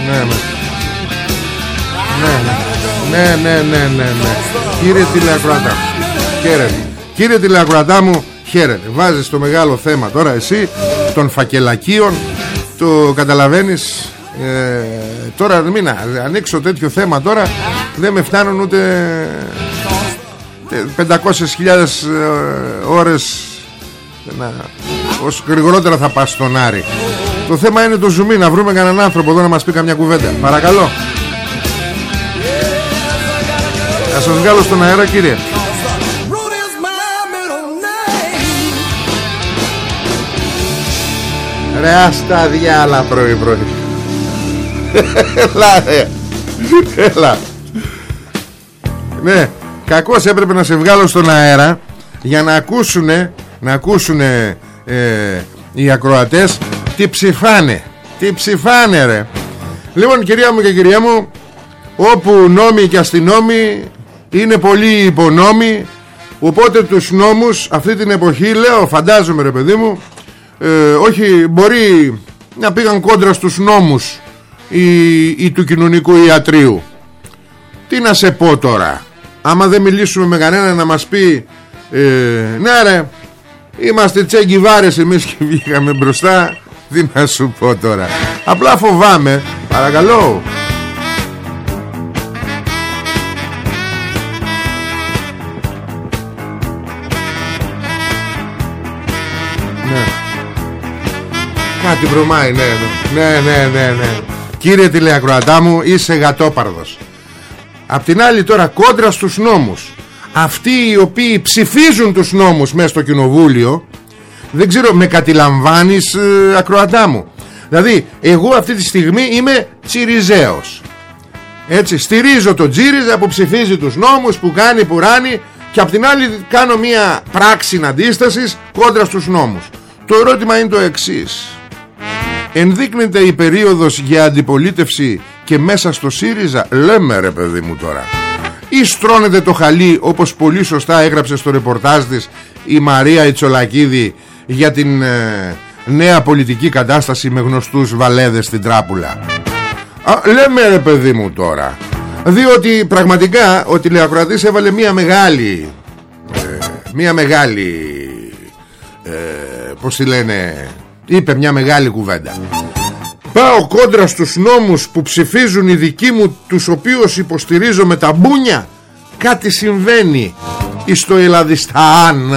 ναι. Ναι, ναι. Ναι, ναι, ναι, ναι, ναι. Κύριε τηλεακροατά Χαίρετε Κύριε τηλεακροατά μου Χαίρετε Βάζεις το μεγάλο θέμα τώρα εσύ Των φακελακίων Το καταλαβαίνεις; Ε, Τώρα μην α- ανοίξω τέτοιο θέμα τώρα Δεν με φτάνουν ούτε 500.000 ε, ώρες να, όσο γρηγορότερα θα πας στον Άρη το θέμα είναι το ζουμί να βρούμε κανέναν άνθρωπο εδώ να μας πει καμιά κουβέντα. Παρακαλώ. Θα σας βγάλω στον αέρα κύριε. Ρε άστα διάλα πρωί πρωί. Έλα ρε. Έλα. Ναι κακώς έπρεπε να σε βγάλω στον αέρα για να ακούσουνε να ακούσουνε ε, οι ακροατές τι ψηφάνε τι ψηφάνε ρε. Λοιπόν κυρία μου και κυρία μου όπου νόμοι και αστυνόμοι είναι πολύ υπονόμοι οπότε τους νόμους αυτή την εποχή λέω φαντάζομαι ρε παιδί μου ε, όχι μπορεί να πήγαν κόντρα στους νόμους οι, οι του κοινωνικού ιατρίου τι να σε πω τώρα Άμα δεν μιλήσουμε με κανένα να μας πει ε, Ναι ρε Είμαστε τσέγκιβάρες εμείς και [LAUGHS] βγήκαμε μπροστά Τι να σου πω τώρα. Απλά φοβάμαι. Παρακαλώ. Ναι. Κάτι βρωμάει ναι. Ναι ναι ναι ναι, ναι. Κύριε τηλεακροατά μου είσαι γατόπαρδος. Απ' την άλλη τώρα κόντρα στους νόμους. Αυτοί οι οποίοι ψηφίζουν τους νόμους μέσα στο κοινοβούλιο Δεν ξέρω με κατηλαμβάνεις ε, ακροατά μου. Δηλαδή εγώ αυτή τη στιγμή είμαι τσιριζέος. Έτσι στηρίζω τον Τσίριζα που ψηφίζει τους νόμους Που κάνει που ράνει Και απ' την άλλη κάνω μια πράξη αντίστασης Κόντρα στους νόμους. Το ερώτημα είναι το εξής. Ενδείκνεται η περίοδος για αντιπολίτευση και μέσα στο ΣΥΡΙΖΑ; Λέμε ρε παιδί μου τώρα. Ή στρώνεται το χαλί όπως πολύ σωστά έγραψε στο ρεπορτάζ της Η Μαρία Ιτσολακίδη για την ε, νέα πολιτική κατάσταση με γνωστούς βαλέδες στην τράπουλα. Α, Λέμε ρε παιδί μου τώρα Διότι πραγματικά ο τηλεακροατής έβαλε μια μεγάλη ε, Μια μεγάλη ε, Πώς τη λένε Είπε μια μεγάλη κουβέντα. Πάω κόντρα στους νόμους που ψηφίζουν οι δικοί μου Τους οποίους υποστηρίζω με τα μπούνια. Κάτι συμβαίνει Στο Ελλαδιστάν.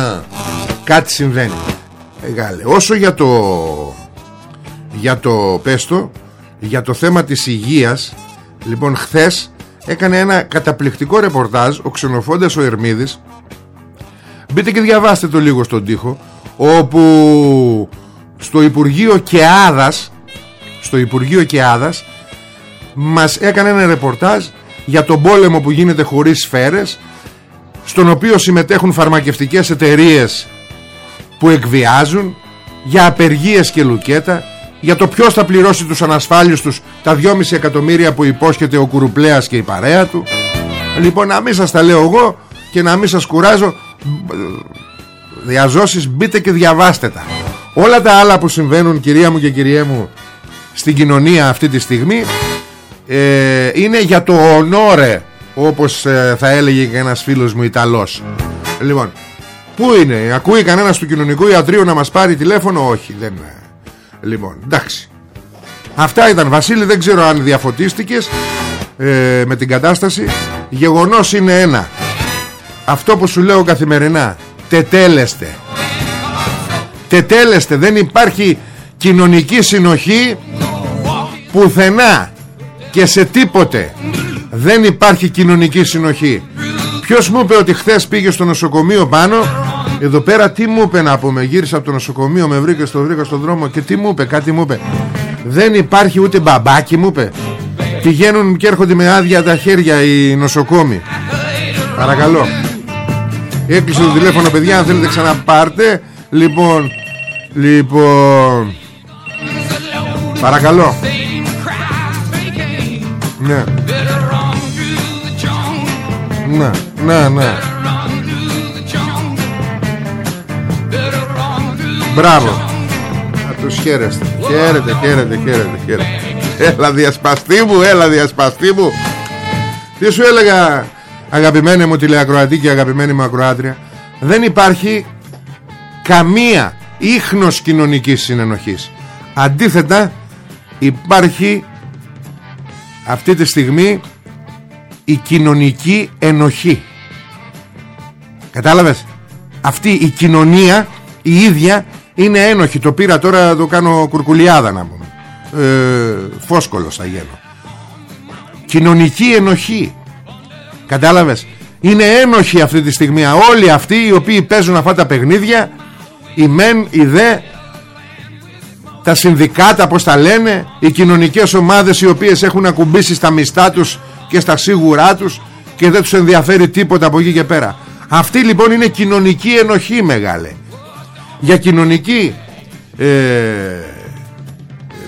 Κάτι συμβαίνει Μεγάλε. Όσο για το Για το πέστο Για το θέμα της υγείας Λοιπόν χθες Έκανε ένα καταπληκτικό ρεπορτάζ Ο ξενοφόντας ο Ερμίδης Μπείτε και διαβάστε το λίγο στον τοίχο Όπου στο Υπουργείο Κεάδας στο Υπουργείο Κεάδας μας έκανε ένα ρεπορτάζ για τον πόλεμο που γίνεται χωρίς σφαίρες στον οποίο συμμετέχουν φαρμακευτικές εταιρείες που εκβιάζουν για απεργίες και λουκέτα για το ποιος θα πληρώσει τους ανασφάλιους τους τα 2,5 εκατομμύρια που υπόσχεται ο Κουρουπλέας και η παρέα του. Λοιπόν να μην σας τα λέω εγώ και να μην σας κουράζω διαζώσεις μπείτε και διαβάστε τα. Όλα τα άλλα που συμβαίνουν κυρία μου και κυρία μου στην κοινωνία αυτή τη στιγμή ε, είναι για το ονόρε όπως ε, θα έλεγε και ένας φίλος μου Ιταλός. Λοιπόν πού είναι; Ακούει κανένας του κοινωνικού ιατρίου να μας πάρει τηλέφωνο; Όχι δεν λοιπόν εντάξει. Αυτά ήταν Βασίλη δεν ξέρω αν διαφωτίστηκες ε, με την κατάσταση. Γεγονός είναι ένα. Αυτό που σου λέω καθημερινά τετέλεστε. Τετέλεστε δεν υπάρχει κοινωνική συνοχή πουθενά και σε τίποτε. Δεν υπάρχει κοινωνική συνοχή ποιος μου είπε ότι χθες πήγε στο νοσοκομείο πάνω; Εδώ πέρα τι μου είπε να πούμε; Γύρισα από το νοσοκομείο με βρήκε στο βρήκα στον δρόμο Και τι μου είπε κάτι μου είπε. Δεν υπάρχει ούτε μπαμπάκι μου είπε. Πηγαίνουν και έρχονται με άδεια τα χέρια οι νοσοκόμοι. Παρακαλώ. Έκλεισε το τηλέφωνο παιδιά αν θέλετε ξαναπάρτε. Λοιπόν Λοιπόν. Παρακαλώ. Ναι Ναι Ναι ναι. Μπράβο. Να τους χαίρεστε. Χαίρετε χαίρετε χαίρετε χαίρετε. Έλα διασπαστή μου Έλα διασπαστή μου. Τι σου έλεγα Αγαπημένη μου τηλεακροατή και αγαπημένη μου ακροάτρια Δεν υπάρχει Καμία ίχνος κοινωνικής συνενοχής. Αντίθετα υπάρχει αυτή τη στιγμή η κοινωνική ενοχή. Κατάλαβες; Αυτή η κοινωνία η ίδια είναι ένοχη. Το πήρα τώρα το κάνω κουρκουλιάδα να πούμε. Ε, Φόσκολος θα γίνω. Κοινωνική ενοχή. Κατάλαβες; Είναι ένοχοι αυτή τη στιγμή. Όλοι αυτοί οι οποίοι παίζουν αυτά τα παιχνίδια Οι μεν, οι δε τα συνδικάτα πως τα λένε οι κοινωνικές ομάδες οι οποίες έχουν ακουμπήσει στα μιστά τους και στα σίγουρά τους και δεν τους ενδιαφέρει τίποτα από εκεί και πέρα. Αυτή λοιπόν είναι κοινωνική ενοχή μεγάλε. Για κοινωνική ε,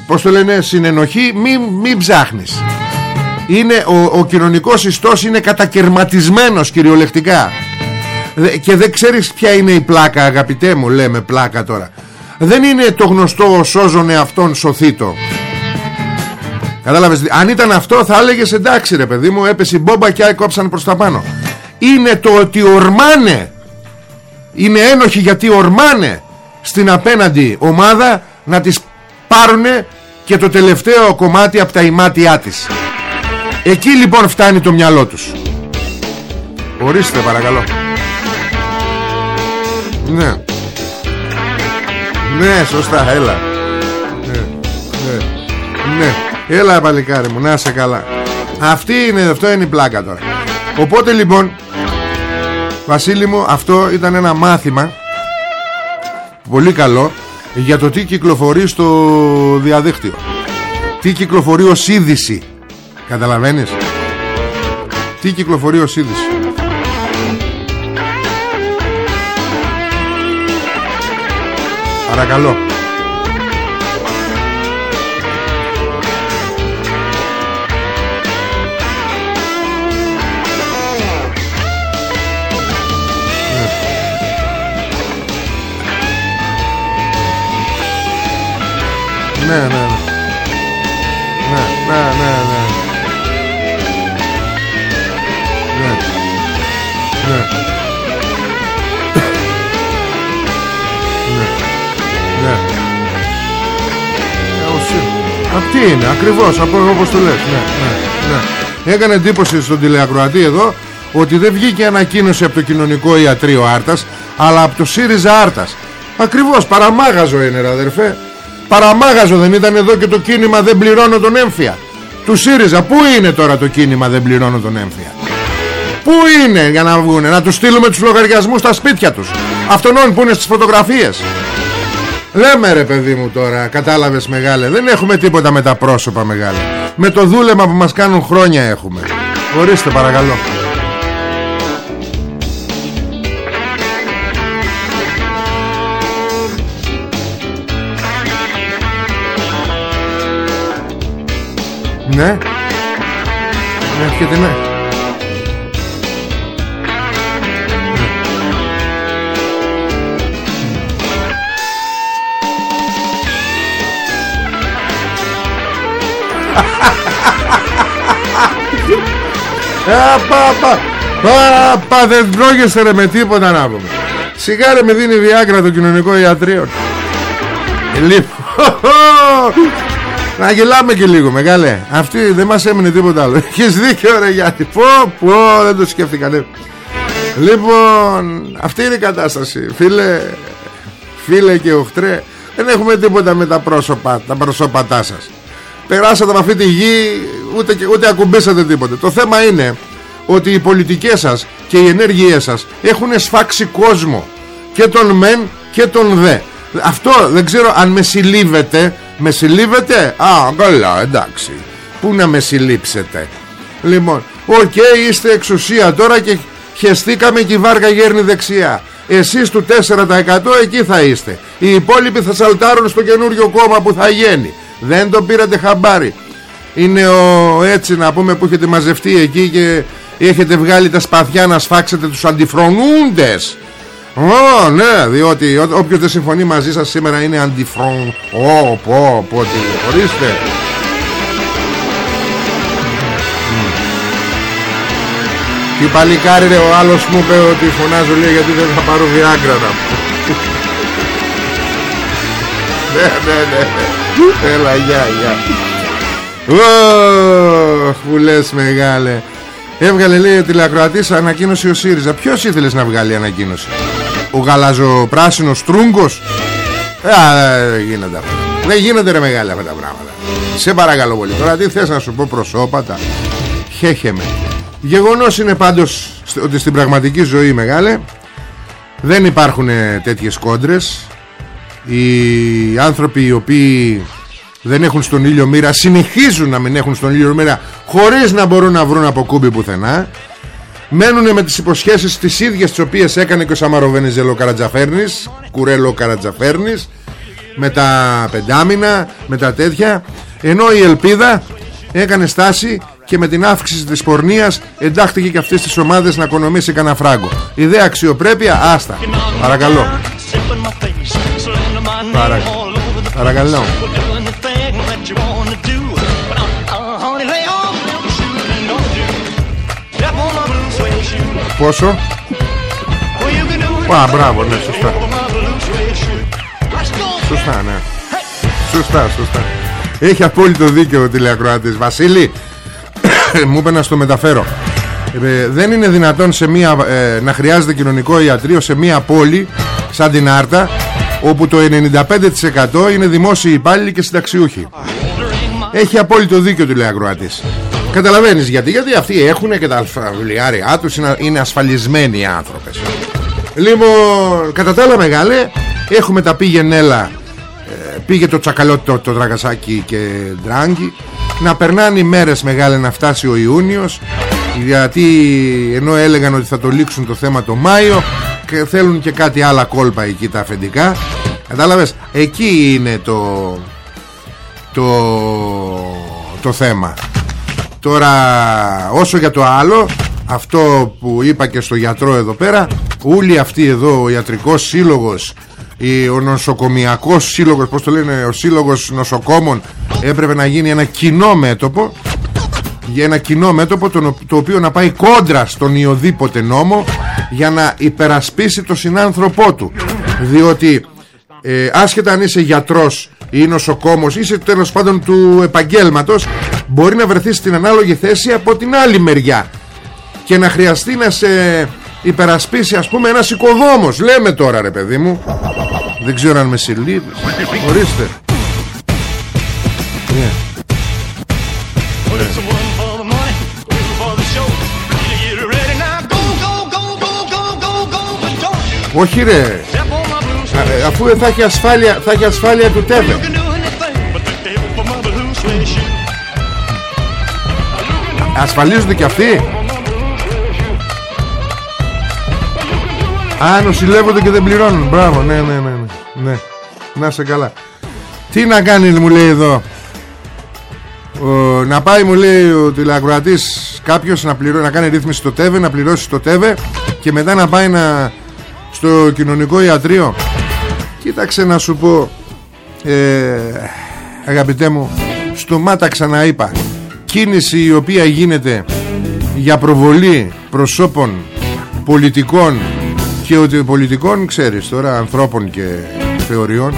πως το λένε συνενοχή μην, μην ψάχνεις. Είναι, ο, ο κοινωνικός ιστός είναι κατακαιρματισμένος κυριολεκτικά. Και δεν ξέρεις ποια είναι η πλάκα αγαπητέ μου λέμε πλάκα τώρα. Δεν είναι το γνωστό σώζον εαυτόν σωθήτο Κατάλαβες Αν ήταν αυτό θα έλεγες εντάξει ρε παιδί μου Έπεσε η μπόμπα και κόψαν προς τα πάνω. Είναι το ότι ορμάνε Είναι ένοχοι γιατί ορμάνε Στην απέναντι ομάδα Να τις πάρουνε Και το τελευταίο κομμάτι από τα ημάτια της. Εκεί λοιπόν φτάνει το μυαλό τους. Ορίστε παρακαλώ. Ναι. Ναι, σωστά, έλα. Ναι, ναι, ναι. Έλα παλικάρι μου να σε καλά. Αυτή είναι, αυτό είναι η πλάκα τώρα. Οπότε λοιπόν Βασίλη μου αυτό ήταν ένα μάθημα Πολύ καλό Για το τι κυκλοφορεί στο διαδίκτυο. Τι κυκλοφορεί ως είδηση. Καταλαβαίνεις; Τι κυκλοφορεί ως είδηση. Παρακαλώ είναι, ακριβώς, από όπως το λες. Ναι, ναι, ναι. Έκανε εντύπωση στον τηλεακροατή εδώ ότι δεν βγήκε ανακοίνωση από το κοινωνικό ιατρείο Άρτας, αλλά από το ΣΥΡΙΖΑ Άρτας. Ακριβώς, παραμάγαζο είναι ρε αδερφέ. Παραμάγαζο δεν ήταν εδώ και το κίνημα δεν πληρώνω τον έμφυα. Του ΣΥΡΙΖΑ, πού είναι τώρα το κίνημα δεν πληρώνω τον έμφυα. Πού είναι για να βγουνε, να τους στείλουμε τους λογαριασμούς στα σπίτια τους; Αυτόν που είναι στις φωτογραφίες. Λέμε ρε παιδί μου τώρα, κατάλαβες μεγάλε, δεν έχουμε τίποτα με τα πρόσωπα μεγάλε. Με το δούλεμα που μας κάνουν χρόνια έχουμε. Ορίστε παρακαλώ. Ναι. Ναι, έρχεται ναι. Α, πα, πα, πα, πα, δεν τρώγεστε ρε με τίποτα να πούμε. Σιγά ρε με δίνει διάκρα το κοινωνικό ιατρείο. Ε, Λοιπόν, να γελάμε και λίγο μεγάλε Αυτή δεν μας έμεινε τίποτα άλλο Έχεις δίκιο ρε Γιάννη Πω πω δεν το σκέφτηκα ναι. Λοιπόν Αυτή είναι η κατάσταση Φίλε Φίλε και οχτρέ Δεν έχουμε τίποτα με τα πρόσωπα Τα προσώπατά σας Περάσατε από αυτή τη γη Ούτε, και- ούτε ακουμπήσατε τίποτε. Το θέμα είναι ότι οι πολιτικές σας και οι ενέργειές σας έχουν σφάξει κόσμο. Και τον μεν και τον δε. Αυτό δεν ξέρω αν με συλλήβετε με συλλήβετε α καλά εντάξει. Που να με συλλήψετε; Λοιπόν οκ είστε εξουσία τώρα και χεστήκαμε και η βάρκα γέρνει δεξιά. Εσείς του 4% εκεί θα είστε. Οι υπόλοιποι θα σαλτάρουν στο καινούριο κόμμα που θα γίνει δεν το πήρατε χαμπάρι είναι ο έτσι να πούμε που έχετε μαζευτεί εκεί και έχετε βγάλει τα σπαθιά να σφάξετε τους αντιφρονούντες Ω, ναι, διότι ό, όποιος δεν συμφωνεί μαζί σας σήμερα είναι αντιφρον. Ω, πω, πω, τι, ορίστε. Μμ. Τι παλικάρι ρε, ο άλλος μου είπε ότι φωνάζω λέει γιατί δεν θα πάρω βιάγκρα να πω. [LAUGHS] ναι, ναι, ναι, ναι. Έλα, γεια, γεια. Ωχ, που λες μεγάλε. Έβγαλε λέει ο τηλεακροατής ανακοίνωση ο ΣΥΡΙΖΑ. Ποιος ήθελες να βγάλει ανακοίνωση; Ο γαλαζοπράσινος τρούγκος. Α, δεν γίνονται αυτά. Δεν γίνονται ρε μεγάλα αυτά τα πράγματα. Σε παρακαλώ πολύ. Τώρα τι θες να σου πω προσώπατα; Χέχε με. Γεγονός είναι πάντως st- ότι στην πραγματική ζωή μεγάλε δεν υπάρχουν ε, τέτοιες κόντρες. Οι άνθρωποι οι οποίοι δεν έχουν στον ήλιο μοίρα συνεχίζουν να μην έχουν στον ήλιο μοίρα χωρίς να μπορούν να βρουν από κούμπι πουθενά μένουν με τις υποσχέσεις τις ίδιες τις οποίες έκανε και ο Σαμαροβενιζέλο Καρατζαφέρνης Κουρέλο Καρατζαφέρνης με τα πεντάμινα με τα τέτοια ενώ η Ελπίδα έκανε στάση και με την αύξηση της πορνείας εντάχθηκε και αυτές τις ομάδες να οικονομήσει κανένα φράγκο. Ιδέα αξιοπρέπεια άστα. Παρακαλώ Παρα... Παρακαλώ. Πόσο; Α, μπράβο, ναι, σωστά. Σωστά, ναι. Σωστά, σωστά. Έχει απόλυτο δίκαιο ο τηλεακροάτης. Βασίλη [COUGHS] Μου είπε να στο μεταφέρω. Ε, Δεν είναι δυνατόν σε μια, ε, να χρειάζεται κοινωνικό ιατρείο Σε μια πόλη Σαν την Άρτα Όπου το 95% είναι δημόσιοι υπάλληλοι και συνταξιούχοι. Έχει απόλυτο δίκιο του λέει ακροατής. Καταλαβαίνεις γιατί Γιατί αυτοί έχουν και τα αλφαβιλιάρια τους Είναι, είναι ασφαλισμένοι οι άνθρωπες Λοιπόν Κατά τα άλλα μεγάλε Έχουμε τα πήγαινέλα ε, Πήγε το τσακαλώτο το, το και ντράγκι Να περνάνε οι μέρες μεγάλε να φτάσει ο Ιούνιος Γιατί ενώ έλεγαν ότι θα το λήξουν το θέμα το Μάιο και Θέλουν και κάτι άλλα κόλπα εκεί τα αφεντικά. Κατάλαβες Εκεί είναι το Το Το θέμα. Τώρα όσο για το άλλο Αυτό που είπα και στο γιατρό εδώ πέρα Όλοι αυτοί εδώ Ο ιατρικός σύλλογος Ο νοσοκομιακός σύλλογος Πώς το λένε Ο σύλλογος νοσοκόμων Έπρεπε να γίνει ένα κοινό μέτωπο για ένα κοινό μέτωπο το, το οποίο να πάει κόντρα στον ιοδήποτε νόμο για να υπερασπίσει το συνάνθρωπό του. Διότι ε, άσχετα αν είσαι γιατρός ή νοσοκόμος είσαι τέλος πάντων του επαγγέλματος μπορεί να βρεθείς στην ανάλογη θέση από την άλλη μεριά. Και να χρειαστεί να σε υπερασπίσει ας πούμε ένας οικοδόμος. Λέμε τώρα ρε παιδί μου. Δεν ξέρω αν με συλλήβεις. Ορίστε Όχι ρε. Α, Αφού θα έχει ασφάλεια Θα έχει ασφάλεια του ΤΕΒΕ Ασφαλίζονται και αυτοί. Α νοσηλεύονται και δεν πληρώνουν. Μπράβο ναι ναι ναι ναι, ναι. Να σε καλά. Τι να κάνεις μου λέει εδώ. Ο, Να πάει μου λέει ο τηλεακροατής Κάποιος να, πληρώ, να κάνει ρύθμιση στο ΤΕΒΕ Να πληρώσει στο ΤΕΒΕ Και μετά να πάει να στο κοινωνικό ιατρείο. Κοίταξε να σου πω ε, Αγαπητέ μου Στο μάτα ξαναείπα. Κίνηση η οποία γίνεται Για προβολή προσώπων Πολιτικών Και ότι πολιτικών ξέρεις τώρα Ανθρώπων και θεωριών.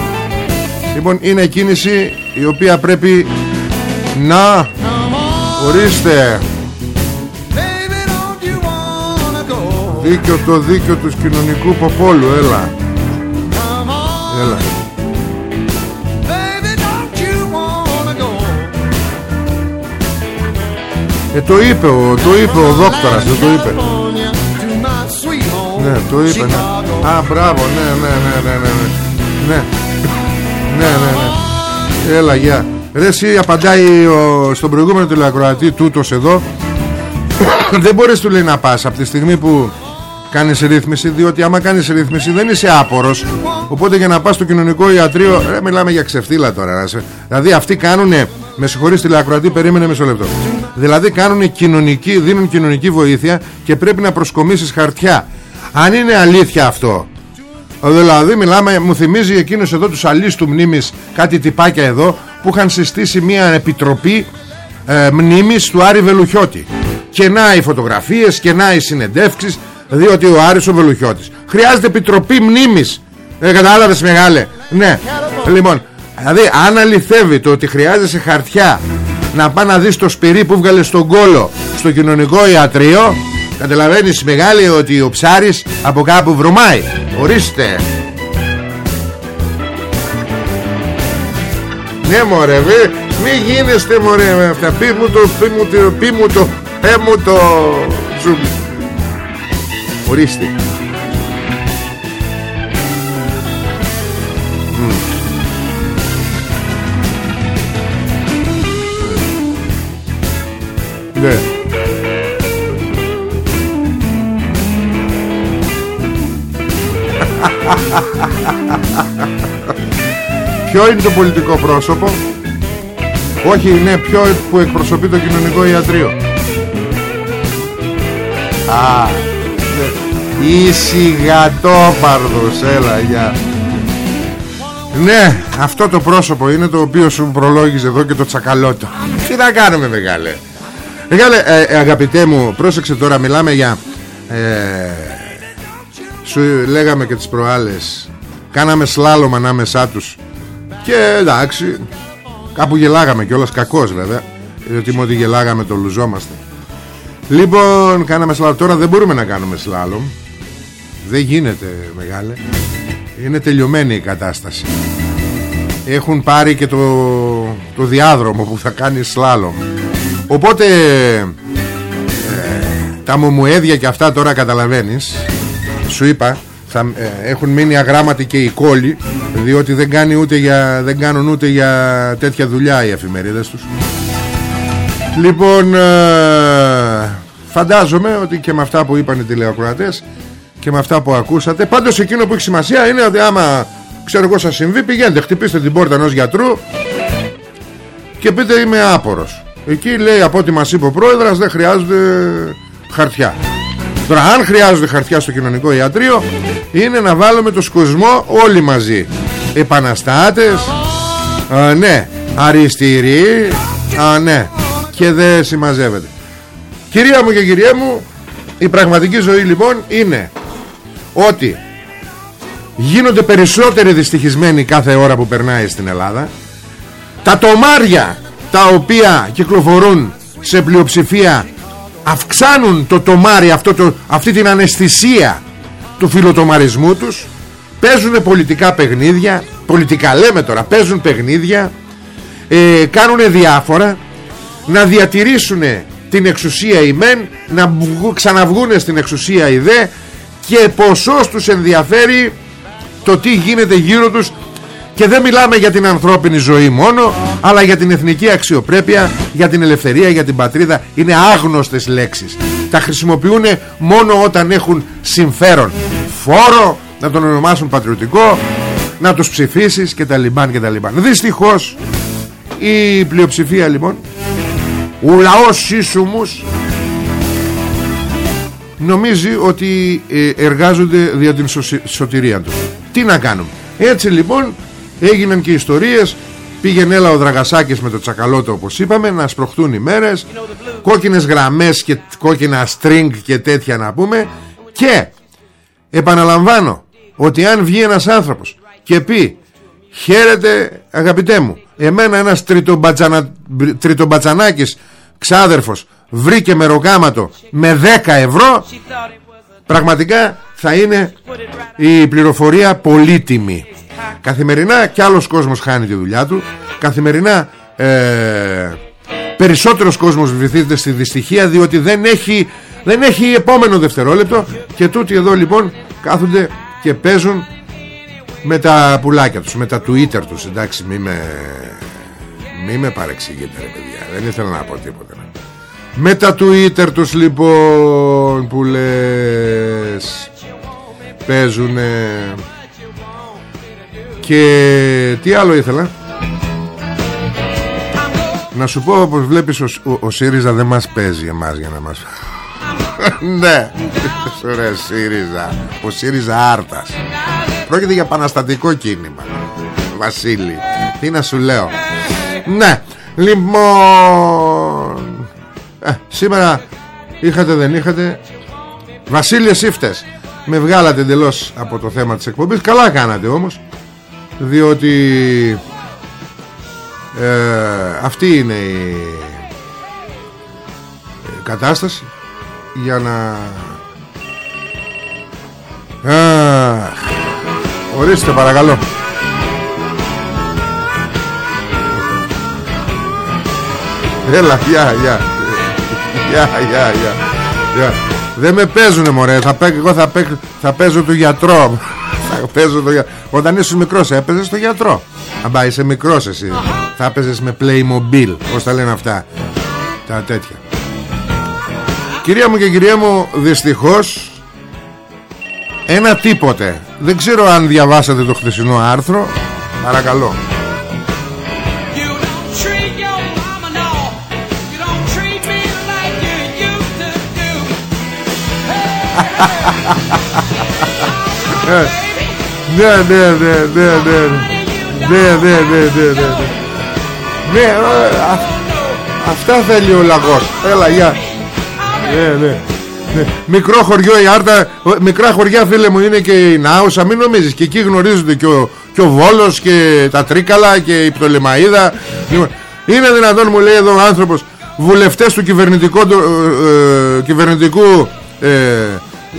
Λοιπόν είναι κίνηση Η οποία πρέπει Να Ορίστε Δίκιο το δίκιο του κοινωνικού ποπόλου Έλα. Έλα. Ε το είπε ο, το είπε ο δόκτορας Δεν το είπε. Ναι το είπε ναι. Α μπράβο ναι ναι ναι ναι ναι. Ναι. Ναι ναι ναι. Έλα γεια. Ρε εσύ απαντάει ο, στον προηγούμενο τηλεακροατή τούτος εδώ. [COUGHS] Δεν μπορείς του λέει να πας. Από τη στιγμή που κάνεις ρύθμιση διότι άμα κάνεις ρύθμιση δεν είσαι άπορος. Οπότε για να πας στο κοινωνικό ιατρείο ρε, μιλάμε για ξεφτύλα τώρα δηλαδή αυτοί κάνουν με συγχωρείς τηλεακροατή περίμενε μισό λεπτό. Δηλαδή κάνουν κοινωνική, δίνουν κοινωνική βοήθεια και πρέπει να προσκομίσεις χαρτιά. Αν είναι αλήθεια αυτό Δηλαδή μιλάμε, μου θυμίζει εκείνος εδώ τους αλείς του μνήμης Κάτι τυπάκια εδώ Που είχαν συστήσει μια επιτροπή ε, Μνήμης του Άρη Βελουχιώτη. Και να οι φωτογραφίες Και να οι συνεντεύξεις διότι ο Άρης ο Βελουχιώτης. Χρειάζεται επιτροπή μνήμης. Ε, κατάλαβες μεγάλε; Ναι. Λοιπόν δηλαδή αν αληθεύει το ότι χρειάζεσαι χαρτιά να πάει να δεις το σπυρί που βγάλες στον κόλο στο κοινωνικό ιατρείο καταλαβαίνεις μεγάλε ότι ο ψάρης από κάπου βρωμάει. Ορίστε. Ναι μωρέ βε, μη γίνεστε μωρέ με αυτά. Πεί μου το, πεί μου το, πεί μου το, πέ μου το Ορίστε. Ναι. [LAUGHS] Ποιο είναι το πολιτικό πρόσωπο; Όχι ναι ποιο που εκπροσωπεί το κοινωνικό ιατρείο. Α Ισηγατόπαρδος Έλα για Ναι αυτό το πρόσωπο είναι το οποίο σου προλόγιζε εδώ και το τσακαλώτο. Τι να κάνουμε μεγάλε. Μεγάλε ε, ε, αγαπητέ μου Πρόσεξε τώρα μιλάμε για ε, Σου λέγαμε και τις προάλλες Κάναμε σλάλom ανάμεσά τους. Και εντάξει Κάπου γελάγαμε κιόλας κακός βέβαια Γιατί με ότι γελάγαμε το λουζόμαστε Λοιπόν κάναμε σλάλομ Τώρα δεν μπορούμε να κάνουμε σλάλομ Δεν γίνεται μεγάλε. Είναι τελειωμένη η κατάσταση. Έχουν πάρει και το, το διάδρομο που θα κάνει σλάλομ οπότε ε, τα μομουέδια και αυτά τώρα καταλαβαίνεις. Σου είπα θα, ε, έχουν μείνει αγράμματοι και οι κόλλοι διότι δεν, κάνει ούτε για, δεν κάνουν ούτε για τέτοια δουλειά οι εφημερίδες τους. Λοιπόν ε, φαντάζομαι ότι και με αυτά που είπαν οι τηλεοκρατές και με αυτά που ακούσατε πάντως εκείνο που έχει σημασία είναι ότι άμα ξέρω εγώ σας συμβεί πηγαίνετε χτυπήστε την πόρτα ενός γιατρού και πείτε είμαι άπορος εκεί λέει από ό,τι μας είπε ο πρόεδρος δεν χρειάζονται χαρτιά τώρα αν χρειάζονται χαρτιά στο κοινωνικό ιατρείο είναι να βάλουμε το σκοσμό όλοι μαζί. Επαναστάτες α, ναι. Αριστηροί α, ναι. Και δεν συμμαζεύεται κυρία μου και κυρία μου η πραγματική ζωή λοιπόν είναι ότι γίνονται περισσότεροι δυστυχισμένοι κάθε ώρα που περνάει στην Ελλάδα. Τα τομάρια τα οποία κυκλοφορούν σε πλειοψηφία αυξάνουν το τομάρι αυτό το, αυτή την αναισθησία του φιλοτομαρισμού τους. Παίζουν πολιτικά παιχνίδια πολιτικά λέμε τώρα παίζουν παιχνίδια ε, κάνουν διάφορα να διατηρήσουν την εξουσία η μεν να ξαναβγούν στην εξουσία η δε και ποσός τους ενδιαφέρει το τι γίνεται γύρω τους. Και δεν μιλάμε για την ανθρώπινη ζωή μόνο αλλά για την εθνική αξιοπρέπεια για την ελευθερία, για την πατρίδα. Είναι άγνωστες λέξεις. Τα χρησιμοποιούν μόνο όταν έχουν συμφέρον. Φόρο να τον ονομάσουν πατριωτικό να τους ψηφίσεις και τα λιμπάν και τα λιμπάν. Δυστυχώς η πλειοψηφία λοιπόν ο λαός σύσσουμους νομίζει ότι ε, εργάζονται δια την σωτηρία του. Τι να κάνουμε. Έτσι λοιπόν έγιναν και ιστορίες. Πήγαινε έλα ο Δραγασάκης με το τσακαλώτο όπως είπαμε να σπροχτούν οι μέρες. Κόκκινες γραμμές και κόκκινα string και τέτοια να πούμε. Και επαναλαμβάνω ότι αν βγει ένας άνθρωπος και πει χαίρετε αγαπητέ μου εμένα ένας τριτομπατσανα... τριτομπατσανάκης ξάδερφος βρήκε μεροκάματο με 10 ευρώ πραγματικά θα είναι η πληροφορία πολύτιμη. Καθημερινά κι άλλος κόσμος χάνει τη δουλειά του. Καθημερινά ε, περισσότερος κόσμος βυθίζεται στη δυστυχία διότι δεν έχει, δεν έχει επόμενο δευτερόλεπτο. Και τούτοι εδώ λοιπόν κάθονται και παίζουν με τα πουλάκια τους με τα twitter τους εντάξει μη με, μη με παρεξηγείτε ρε παιδιά δεν ήθελα να πω τίποτα. Με τα Twitter τους λοιπόν που λες παίζουνε. Και τι άλλο ήθελα; Να σου πω πως βλέπεις ο, ο, ο ΣΥΡΙΖΑ δεν μας παίζει εμάς για να μας [LAUGHS] ναι. Ρε ΣΥΡΙΖΑ. Ο ΣΥΡΙΖΑ Άρτας πρόκειται για παναστατικό κίνημα. Βασίλη τι να σου λέω. Ναι λοιπόν. Ε, σήμερα είχατε δεν είχατε. Βασίλη εσύ φταίς. Με βγάλατε εντελώς από το θέμα της εκπομπής. Καλά κάνατε όμως Διότι ε, Αυτή είναι η κατάσταση Για να Α, Ορίστε παρακαλώ. Έλα, γεια, γεια. Γεια, γεια, γεια. Δεν με παίζουνε μωρέ. Θα παί, Εγώ θα, παί, θα παίζω το γιατρό. Θα παίζω το για... Όταν ήσουν μικρός έπαιζες το γιατρό. Αν είσαι μικρός εσύ. Θα έπαιζες με Playmobil. Πώς τα λένε αυτά; Τα τέτοια. Κυρία μου και κυρία μου Δυστυχώς Ένα τίποτε Δεν ξέρω αν διαβάσατε το χθεσινό άρθρο. Παρακαλώ. [LAUGHS] Ναι, ναι, ναι, ναι, ναι, ναι, ναι, ναι, ναι, ναι, ναι, αυτά θέλει ο λαγός, έλα, γεια, ναι, ναι, Μικρό χωριό η Άρτα Μικρά χωριά φίλε μου είναι και η Νάουσα Μην νομίζεις. Και εκεί γνωρίζονται και ο, και ο Βόλος και τα Τρίκαλα Και η Πτολεμαίδα Είναι δυνατόν μου λέει εδώ ο άνθρωπος Βουλευτές του κυβερνητικού, ε, κυβερνητικού ε,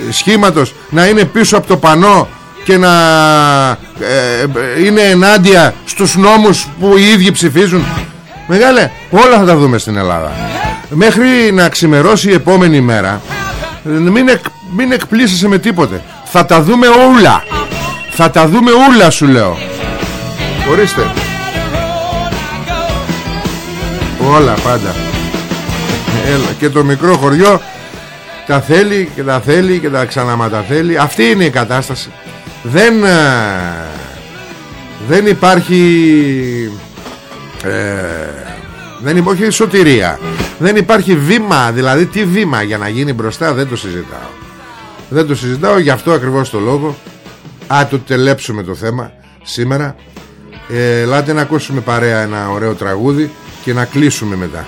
σχήματος να είναι πίσω από το πανό και να ε, ε, είναι ενάντια στους νόμους που οι ίδιοι ψηφίζουν. Μεγάλε όλα θα τα δούμε στην Ελλάδα. Μέχρι να ξημερώσει η επόμενη μέρα μην, εκ, μην εκπλήσεσαι με τίποτε. Θα τα δούμε όλα. Θα τα δούμε όλα σου λέω. Ορίστε. Όλα πάντα. Έλα, Και το μικρό χωριό Τα θέλει και τα θέλει και τα ξαναματαθέλει Αυτή είναι η κατάσταση. Δεν ε, Δεν υπάρχει ε, Δεν υπάρχει σωτηρία. Δεν υπάρχει βήμα Δηλαδή τι βήμα για να γίνει μπροστά Δεν το συζητάω. Δεν το συζητάω γι' αυτό ακριβώς το λόγο. Α το τελέψουμε το θέμα Σήμερα. Ε, Ελάτε να ακούσουμε παρέα ένα ωραίο τραγούδι Και να κλείσουμε μετά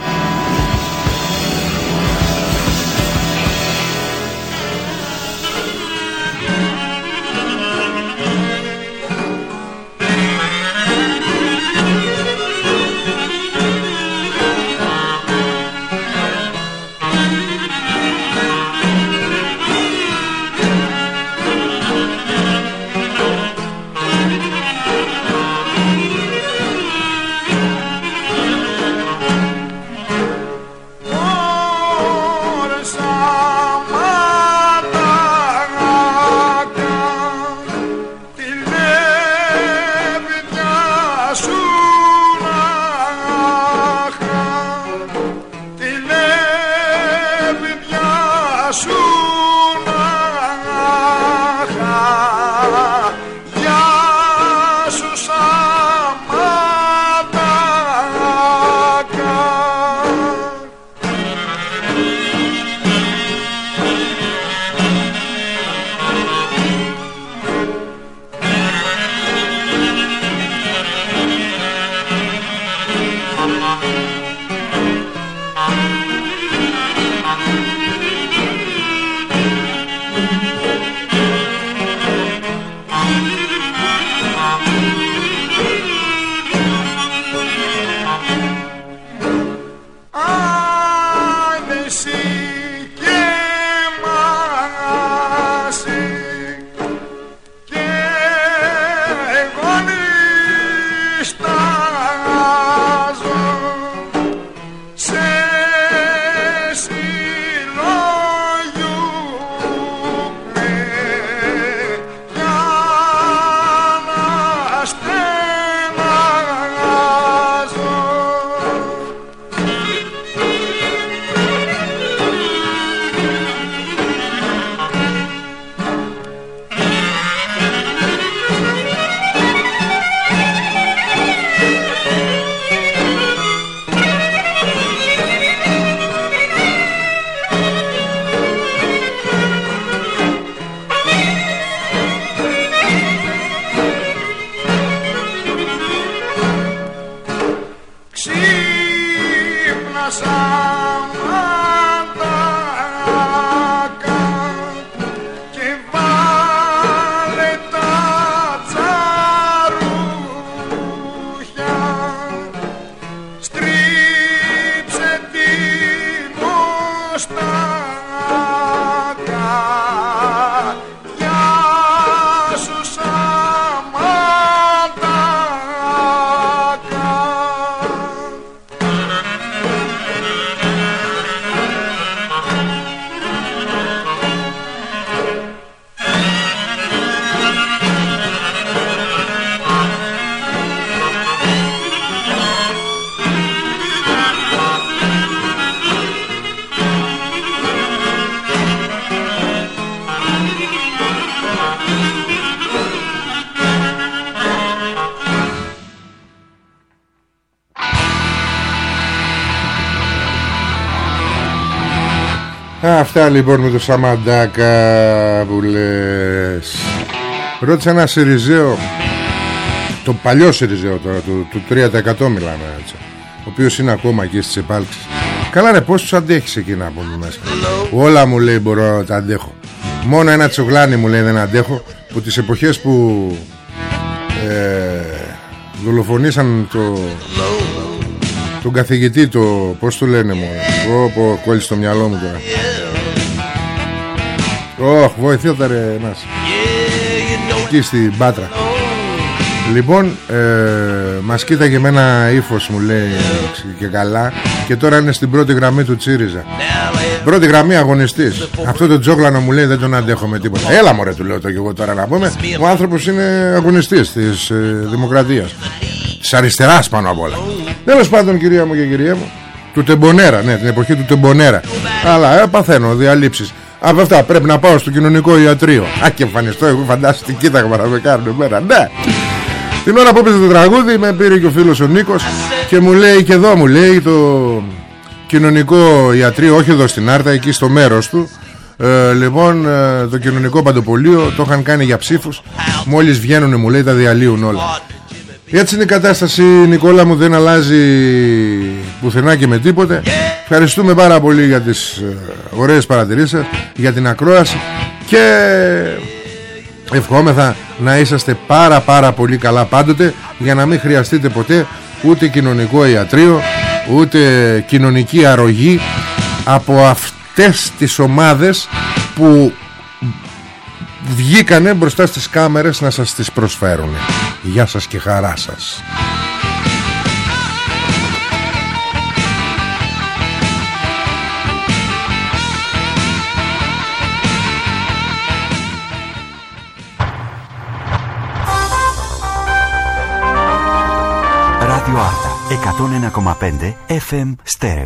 Αυτά λοιπόν με το Σαμαντάκα που λες. Ρώτησα ένα Σιριζέο Το παλιό Σιριζέο τώρα Του, του 3% μιλάμε έτσι Ο οποίος είναι ακόμα εκεί στις επάλξεις. Καλά ρε πως τους αντέχεις εκεί να πούμε μέσα. Όλα μου λέει μπορώ να τα αντέχω. Μόνο ένα τσογλάνι μου λέει δεν αντέχω Που τις εποχές που ε, Δολοφονήσαν το Τον καθηγητή το Πως το λένε μου Πω πω κόλλησε το μυαλό μου τώρα Ωχ, βοηθείτε ρε ένας. εκεί στην Πάτρα. Λοιπόν ε, Μας κοίταγε με ένα ύφος μου λέει Και καλά. Και τώρα είναι στην πρώτη γραμμή του Τσίριζα. Πρώτη γραμμή αγωνιστής. Αυτό το τζόγλανο μου λέει δεν τον αντέχω με τίποτα. Έλα μωρέ του λέω το και εγώ τώρα να πούμε. Ο άνθρωπος είναι αγωνιστής της ε, Δημοκρατίας. Της αριστεράς πάνω απ' όλα. Τέλος πάντων κυρία μου και κυρία μου Του Τεμπονέρα. Ναι την εποχή του Τεμπονέρα. Αλλά ε, παθαίνω διαλύσεις από αυτά πρέπει να πάω στο κοινωνικό ιατρείο. Α και εμφανιστώ εγώ φαντάζομαι τι κοίταγμα να με κάνουν εμένα Ναι. Την ώρα που έπαιζε το τραγούδι με πήρε και ο φίλος ο Νίκος και μου λέει και εδώ μου λέει το κοινωνικό ιατρείο όχι εδώ στην Άρτα εκεί στο μέρος του. Ε, λοιπόν ε, το κοινωνικό παντοπολείο το είχαν κάνει για ψήφους. Μόλις βγαίνουν μου λέει τα διαλύουν όλα έτσι είναι η κατάσταση Νικόλα μου δεν αλλάζει πουθενά και με τίποτε. Ευχαριστούμε πάρα πολύ για τις ε, ωραίες παρατηρήσεις Για την ακρόαση Και ευχόμεθα να είσαστε πάρα πάρα πολύ καλά πάντοτε για να μην χρειαστείτε ποτέ ούτε κοινωνικό ιατρείο ούτε κοινωνική αρρωγή από αυτές τις ομάδες που βγήκανε μπροστά στις κάμερες να σας τις προσφέρουν. Γεια σας και χαρά σας. Ράδιο Άρτα 101,5 FM Στέρεο